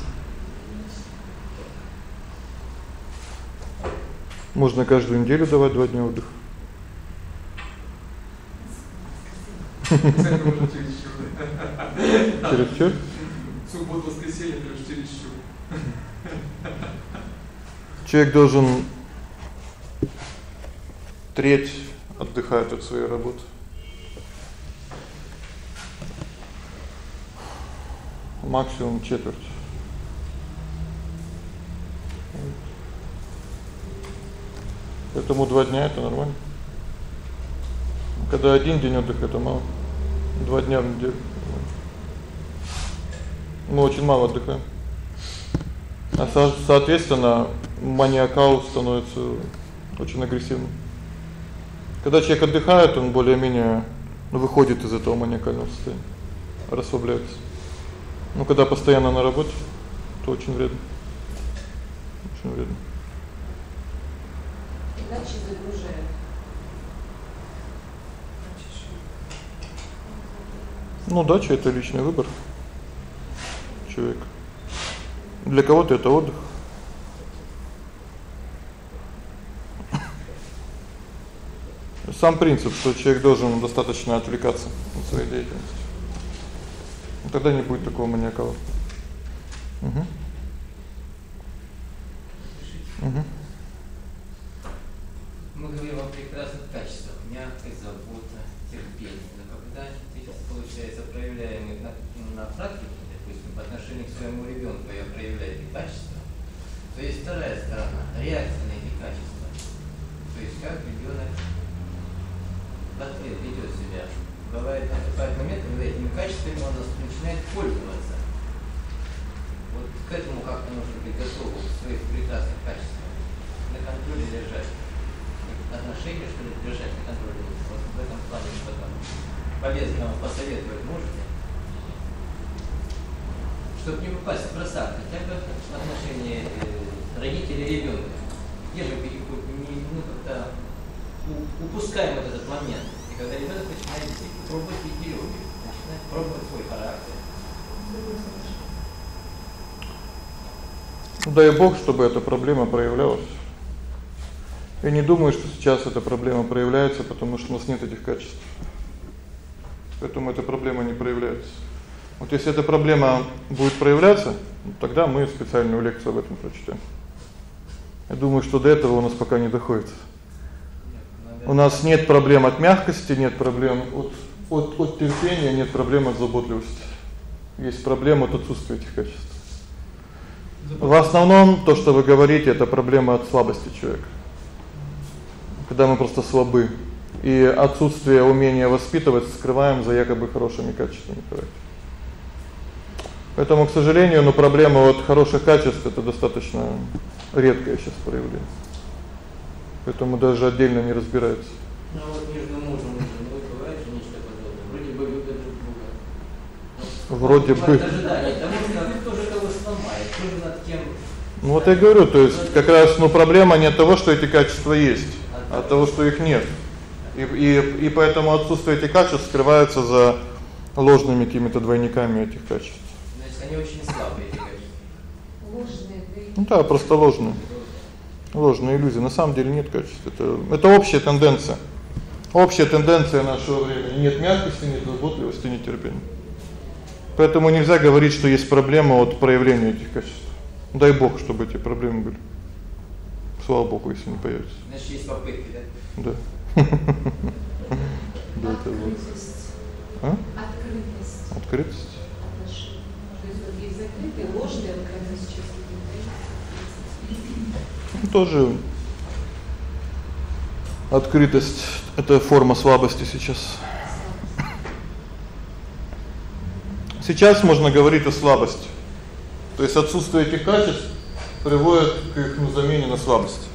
Speaker 1: Можно каждую неделю давать два дня отдыха. Через что?
Speaker 3: Субботу, воскресенье, через что?
Speaker 1: Человек должен треть отдыхать от своей работы. Максимум четверть. Поэтому два дня это нормально. Когда один день отдыха это мало. Два дня в неделю. Мы очень мало отдыхаем. А со соответственно, маниакал становится очень агрессивным. Когда человек отдыхает, он более-менее выходит из этого маниакального состояния, расслабляется. Но когда постоянно на работе, то очень вредно. Очень вредно.
Speaker 9: Иначе загружает.
Speaker 1: Ну, дача это личный выбор человека. Для кого-то это отдых. Сам принцип, что человек должен достаточно отвлекаться от своей деятельности. Тогда не будет такого. Угу. Угу.
Speaker 5: Мы говорим о прекрасных качествах: мягкость, забота, терпение. Но когда эти получается проявляем на, на практике, допустим, по отношению к своему ребёнку, я проявляю эти качества, то есть вторая сторона реакция на эти качества. То есть как ребёнок в ответ ведёт себя. Бывает наступает момент, когда этими качествами он начинает пользоваться. Вот к этому как-то нужно быть готовым к своих прекрасных качествах. На контроле держать. Отношения, что ли, держать на контроле. Вот в этом плане что-то полезного посоветовать можете? Чтобы не попасть в просак, хотя бы в отношении э, родителей и ребенка. Где же не, ну, как-то упускаем вот этот момент. И когда ребенок начинает действительно пробовать идеологию, начинает пробовать свой характер.
Speaker 1: Дай Бог, чтобы эта проблема проявлялась. Я не думаю, что сейчас эта проблема проявляется, потому что у нас нет этих качеств. Поэтому эта проблема не проявляется. Вот если эта проблема будет проявляться, тогда мы специальную лекцию об этом прочитаем. Я думаю, что до этого у нас пока не доходит. У нас нет проблем от мягкости, нет проблем от от от терпения, нет проблем от заботливости. Есть проблема от отсутствия этих качеств. В основном то, что вы говорите, это проблема от слабости человека. Когда мы просто слабы и отсутствие умения воспитывать скрываем за якобы хорошими качествами характера. Поэтому, к сожалению, но проблема вот хороших качеств это достаточно редкое сейчас проявление. Поэтому даже отдельно не разбирается.
Speaker 5: Ну вот между мужем и женой бывает нечто подобное. Вроде бы любят друг друга.
Speaker 1: Вроде бы.
Speaker 5: Ожидание того, что кто же кого сломает, кто над кем.
Speaker 1: Ну вот я говорю, то есть как раз ну проблема не от того, что эти качества есть, а от того, что их нет. И и и поэтому отсутствие этих качеств скрывается за ложными какими-то двойниками этих качеств.
Speaker 5: Значит, они очень слабые эти качества.
Speaker 9: Ложные двойники.
Speaker 1: Ну да, просто ложные. Ложная иллюзия. На самом деле нет качеств. Это это общая тенденция. Общая тенденция нашего времени. Нет мягкости, нет заботливости, нет терпения. Поэтому нельзя говорить, что есть проблема от проявления этих качеств. Дай Бог, чтобы эти проблемы были. Слава Богу, если не появятся.
Speaker 5: Значит, есть попытки, да?
Speaker 1: Да. Да, это вот.
Speaker 9: Открытость.
Speaker 1: А?
Speaker 9: Открытость.
Speaker 1: Открытость.
Speaker 9: То есть вот есть закрытые, ложные сейчас
Speaker 1: Ну, тоже Открытость это форма слабости сейчас. Сейчас можно говорить о слабости. То есть отсутствие этих качеств приводит к их ну, замене на слабость.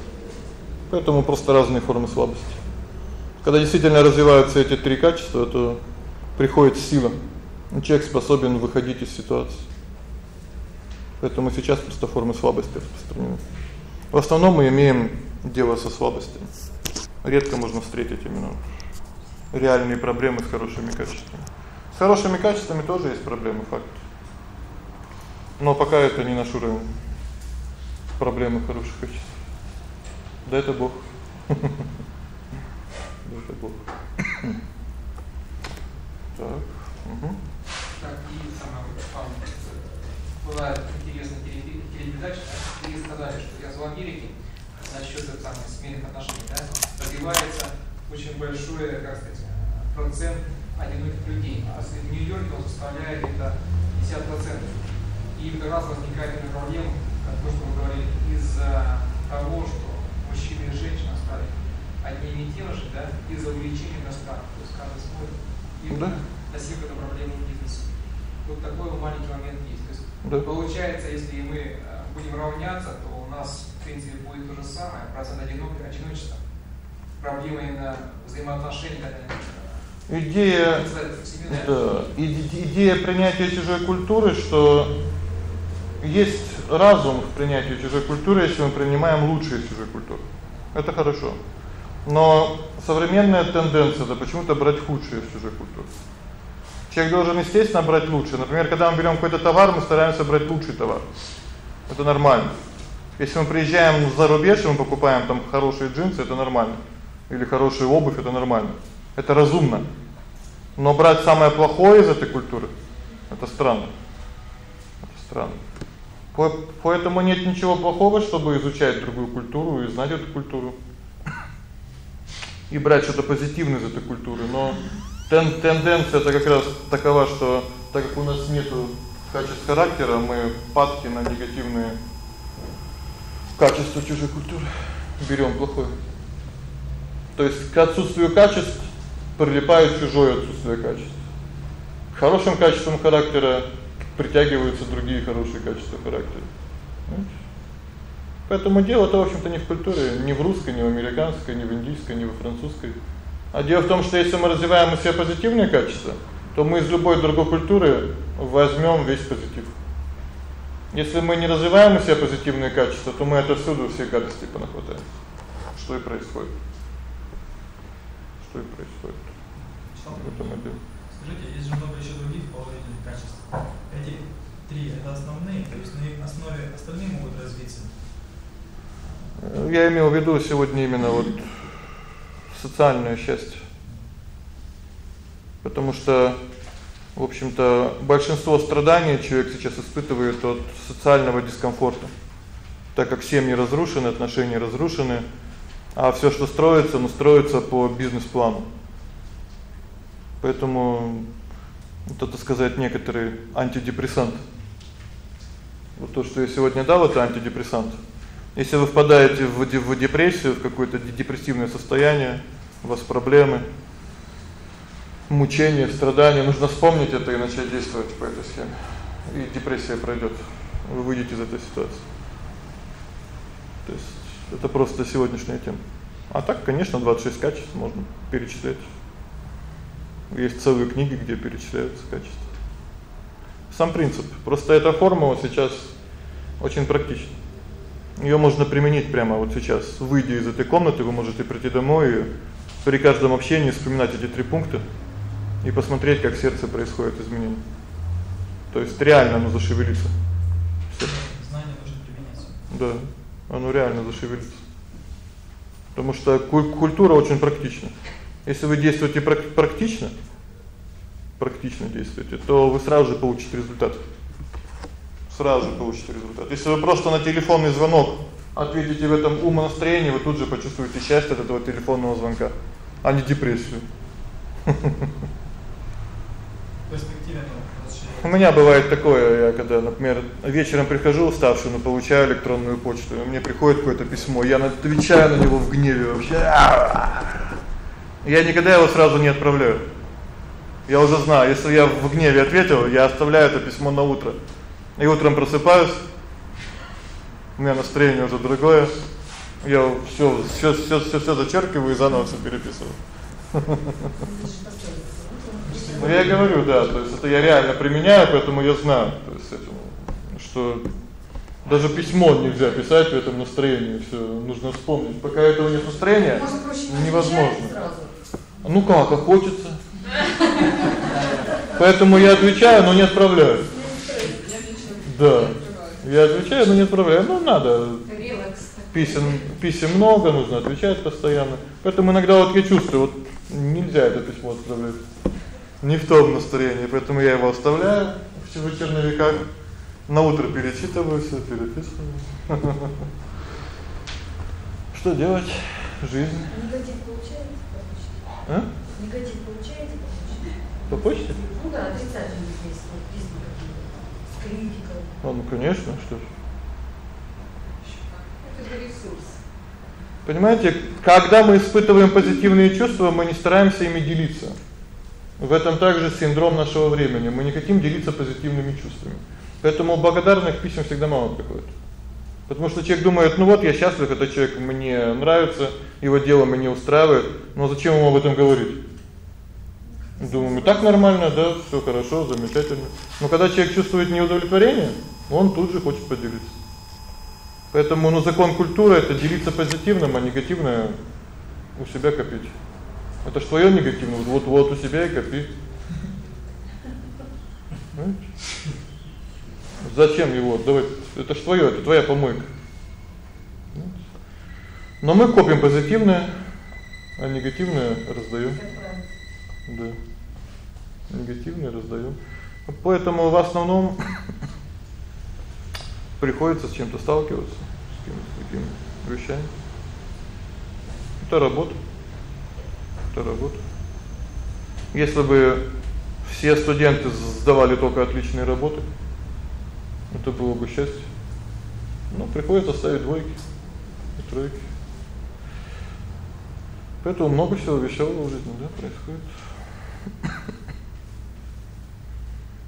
Speaker 1: Поэтому просто разные формы слабости. Когда действительно развиваются эти три качества, то приходит сила. И человек способен выходить из ситуации. Поэтому сейчас просто формы слабости распространены. В основном мы имеем дело со слабостями. Редко можно встретить именно реальные проблемы с хорошими качествами. С хорошими качествами тоже есть проблемы, факт. Но пока это не наш уровень. Проблемы хороших качеств. Да это Бог. [LAUGHS] Да это Бог. Так. Угу.
Speaker 3: Так, и сама вам была интересная телепередача, да? и сказали, что я в Америке насчет самых семейных отношений, да, развивается очень большой, как сказать, процент одиноких людей. А в Нью-Йорке он составляет это 50%. И как раз возникает эта проблема, как то, что вы говорили, из-за того, что мужчины и женщины стали одними и теми же, да, из-за увеличения иностранных. То есть каждый смотрит и
Speaker 1: да.
Speaker 3: достиг эту проблему в бизнесе. Вот такой маленький момент есть. То есть
Speaker 1: да.
Speaker 3: получается, если мы э, будем равняться, то у нас в принципе будет то же самое, процент одиночества. Проблема именно взаимоотношений, когда
Speaker 1: Идея да, идея принятия чужой культуры, что есть разум в принятии чужой культуры, если мы принимаем лучшее из чужой культуры. Это хорошо. Но современная тенденция это почему-то брать худшее из чужой культуры. Человек должен, естественно, брать лучшее. Например, когда мы берём какой-то товар, мы стараемся брать лучший товар. Это нормально. Если мы приезжаем за рубеж, и мы покупаем там хорошие джинсы, это нормально. Или хорошую обувь это нормально. Это разумно. Но брать самое плохое из этой культуры это странно. Это странно. Поэтому нет ничего плохого, чтобы изучать другую культуру и знать эту культуру. И брать что-то позитивное из этой культуры, но тен тенденция это как раз такова, что так как у нас нету качеств характера, мы падки на негативные качества чужой культуры берём плохое. То есть к отсутствию качеств прилипает чужое отсутствие качеств. К хорошим качествам характера притягиваются другие хорошие качества характера. Поэтому дело-то, в общем-то, не в культуре, не в русской, не в американской, не в индийской, не во французской. А дело в том, что если мы развиваем в себе позитивные качества, то мы из любой другой культуры возьмём весь позитив. Если мы не развиваем в себе позитивные качества, то мы отовсюду все гадости понахватаем. Что и происходит. Что и происходит. В этом.
Speaker 7: Скажите, есть же много ещё других положительных качеств. Эти три это основные, то есть на их основе остальные могут развиться.
Speaker 1: Я имел в виду сегодня именно вот социальное счастье. Потому что в общем-то, большинство страданий человек сейчас испытывает от социального дискомфорта. Так как семьи разрушены, отношения разрушены, а всё, что строится, ну строится по бизнес-плану. Поэтому это, так сказать, некоторый антидепрессант. Вот то, что я сегодня дал, это антидепрессант. Если вы впадаете в в депрессию, в какое-то депрессивное состояние, у вас проблемы, мучения, страдания, нужно вспомнить это и начать действовать по этой схеме. И депрессия пройдёт. Вы выйдете из этой ситуации. То есть это просто сегодняшняя тема. А так, конечно, 26 качеств можно перечислять. Есть целые книги, где перечисляются качества. Сам принцип. Просто эта формула сейчас очень практична. Её можно применить прямо вот сейчас. Выйдя из этой комнаты, вы можете прийти домой и при каждом общении вспоминать эти три пункта и посмотреть, как в сердце происходит изменение. То есть реально оно зашевелится.
Speaker 7: Знание нужно применять.
Speaker 1: Да. Оно реально зашевелится. Потому что культура очень практична. Если вы действуете практично, практично действуете, то вы сразу же получите результат. Сразу же получите результат. Если вы просто на телефонный звонок ответите в этом умонастроении, вы тут же почувствуете счастье от этого телефонного звонка, а не депрессию. У меня бывает такое, я когда, например, вечером прихожу уставший, но получаю электронную почту, и мне приходит какое-то письмо, я отвечаю на него в гневе вообще. Я никогда его сразу не отправляю. Я уже знаю, если я в гневе ответил, я оставляю это письмо на утро. И утром просыпаюсь, у меня настроение уже другое. Я всё всё всё всё, всё зачеркиваю и заново всё переписываю. Ну я говорю, да, то есть это я реально применяю, поэтому я знаю, то есть этому, что даже письмо нельзя писать в этом настроении, всё нужно вспомнить. Пока этого нет настроения, невозможно. Ну как, а хочется. Поэтому я отвечаю, но не отправляю. Да. Я отвечаю, но не отправляю. Ну надо. Писем писем много, нужно отвечать постоянно. Поэтому иногда вот я чувствую, вот нельзя это письмо отправлять. Не в том настроении, поэтому я его оставляю в черновиках. На утро перечитываю всё, переписываю. [LAUGHS] Что делать? Жизнь. А?
Speaker 2: Негатив получается?
Speaker 1: По почте?
Speaker 2: Ну да, отрицательные письма, письма какие-то. С критикой.
Speaker 1: А, ну конечно, что ж.
Speaker 9: Это ресурс.
Speaker 1: Понимаете, когда мы испытываем позитивные чувства, мы не стараемся ими делиться. В этом также синдром нашего времени. Мы не хотим делиться позитивными чувствами. Поэтому благодарных писем всегда мало приходит. Потому что человек думает: "Ну вот я счастлив, этот человек мне нравится, его дело меня устраивает, но зачем ему об этом говорить?" Думаю, так нормально, да, всё хорошо, замечательно. Но когда человек чувствует неудовлетворение, он тут же хочет поделиться. Поэтому ну закон культуры это делиться позитивным, а негативное у себя копить. Это ж твоё негативное, вот вот у себя и копи. Зачем его давать? Это ж твоё, это твоя помойка. Но мы копим позитивное, а негативное раздаём. Да. Негативное раздаём. Поэтому в основном [COUGHS] приходится с чем-то сталкиваться, с какими-то такими вещами. Это работа. Это работа. Если бы все студенты сдавали только отличные работы, это было бы счастье. Но приходится ставить двойки и тройки. Поэтому много всего веселого в жизни, да, происходит.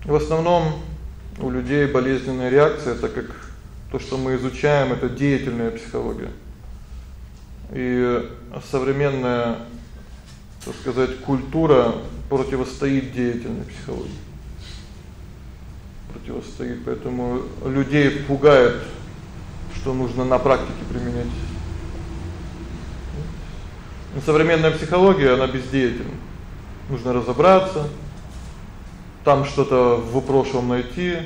Speaker 1: В основном у людей болезненная реакция, так как то, что мы изучаем это деятельная психология. И современная, так сказать, культура противостоит деятельной психологии. Противостоит, поэтому людей пугает, что нужно на практике применять. Но современная психология, она бездеятельна. Нужно разобраться, там что-то в прошлом найти,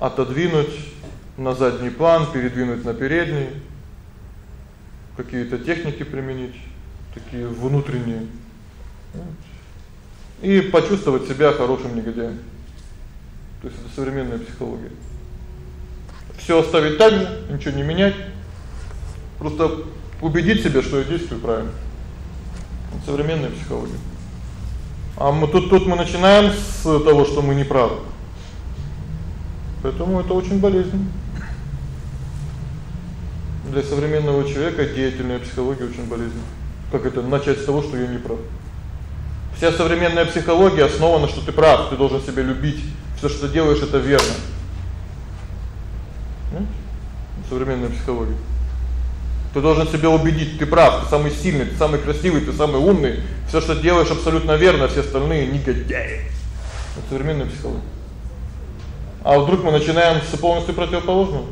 Speaker 1: отодвинуть на задний план, передвинуть на передний, какие-то техники применить, такие внутренние. И почувствовать себя хорошим негодяем. То есть это современная психология. Всё оставить так же, ничего не менять. Просто убедить себя, что я действую правильно. Это современная психология. А мы тут тут мы начинаем с того, что мы не правы. Поэтому это очень болезненно. Для современного человека деятельная психология очень болезненна. Как это начать с того, что я не прав? Вся современная психология основана, что ты прав, ты должен себя любить. Всё, что ты делаешь это верно. Современная психология. Ты должен себя убедить, ты прав, ты самый сильный, ты самый красивый, ты самый умный. Всё, что делаешь, абсолютно верно, все остальные негодяи. Это современная психология. А вдруг мы начинаем с полностью противоположного?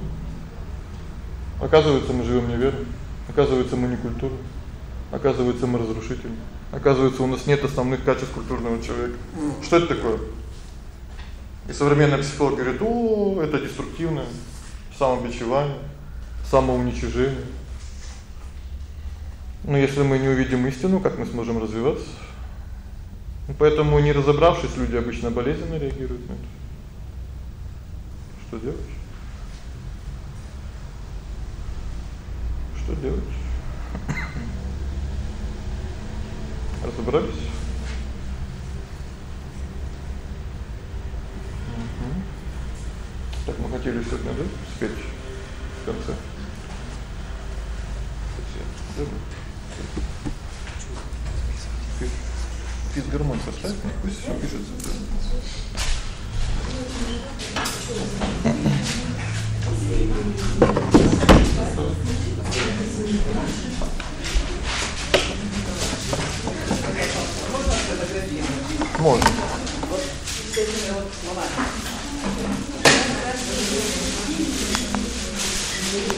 Speaker 1: Оказывается, мы живём неверно. Оказывается, мы не культурны. Оказывается, мы разрушительны. Оказывается, у нас нет основных качеств культурного человека. Что это такое? И современная психология говорит: "О, это деструктивное самобичевание, самоуничижение". Но если мы не увидим истину, как мы сможем развиваться? Поэтому не разобравшись, люди обычно болезненно реагируют на это. Что делать? Что делать? Разобрались? Так мы хотели сегодня, да, спеть в конце. Физгармонь поставь, пусть всё пишется. Можно. 説明を終わり。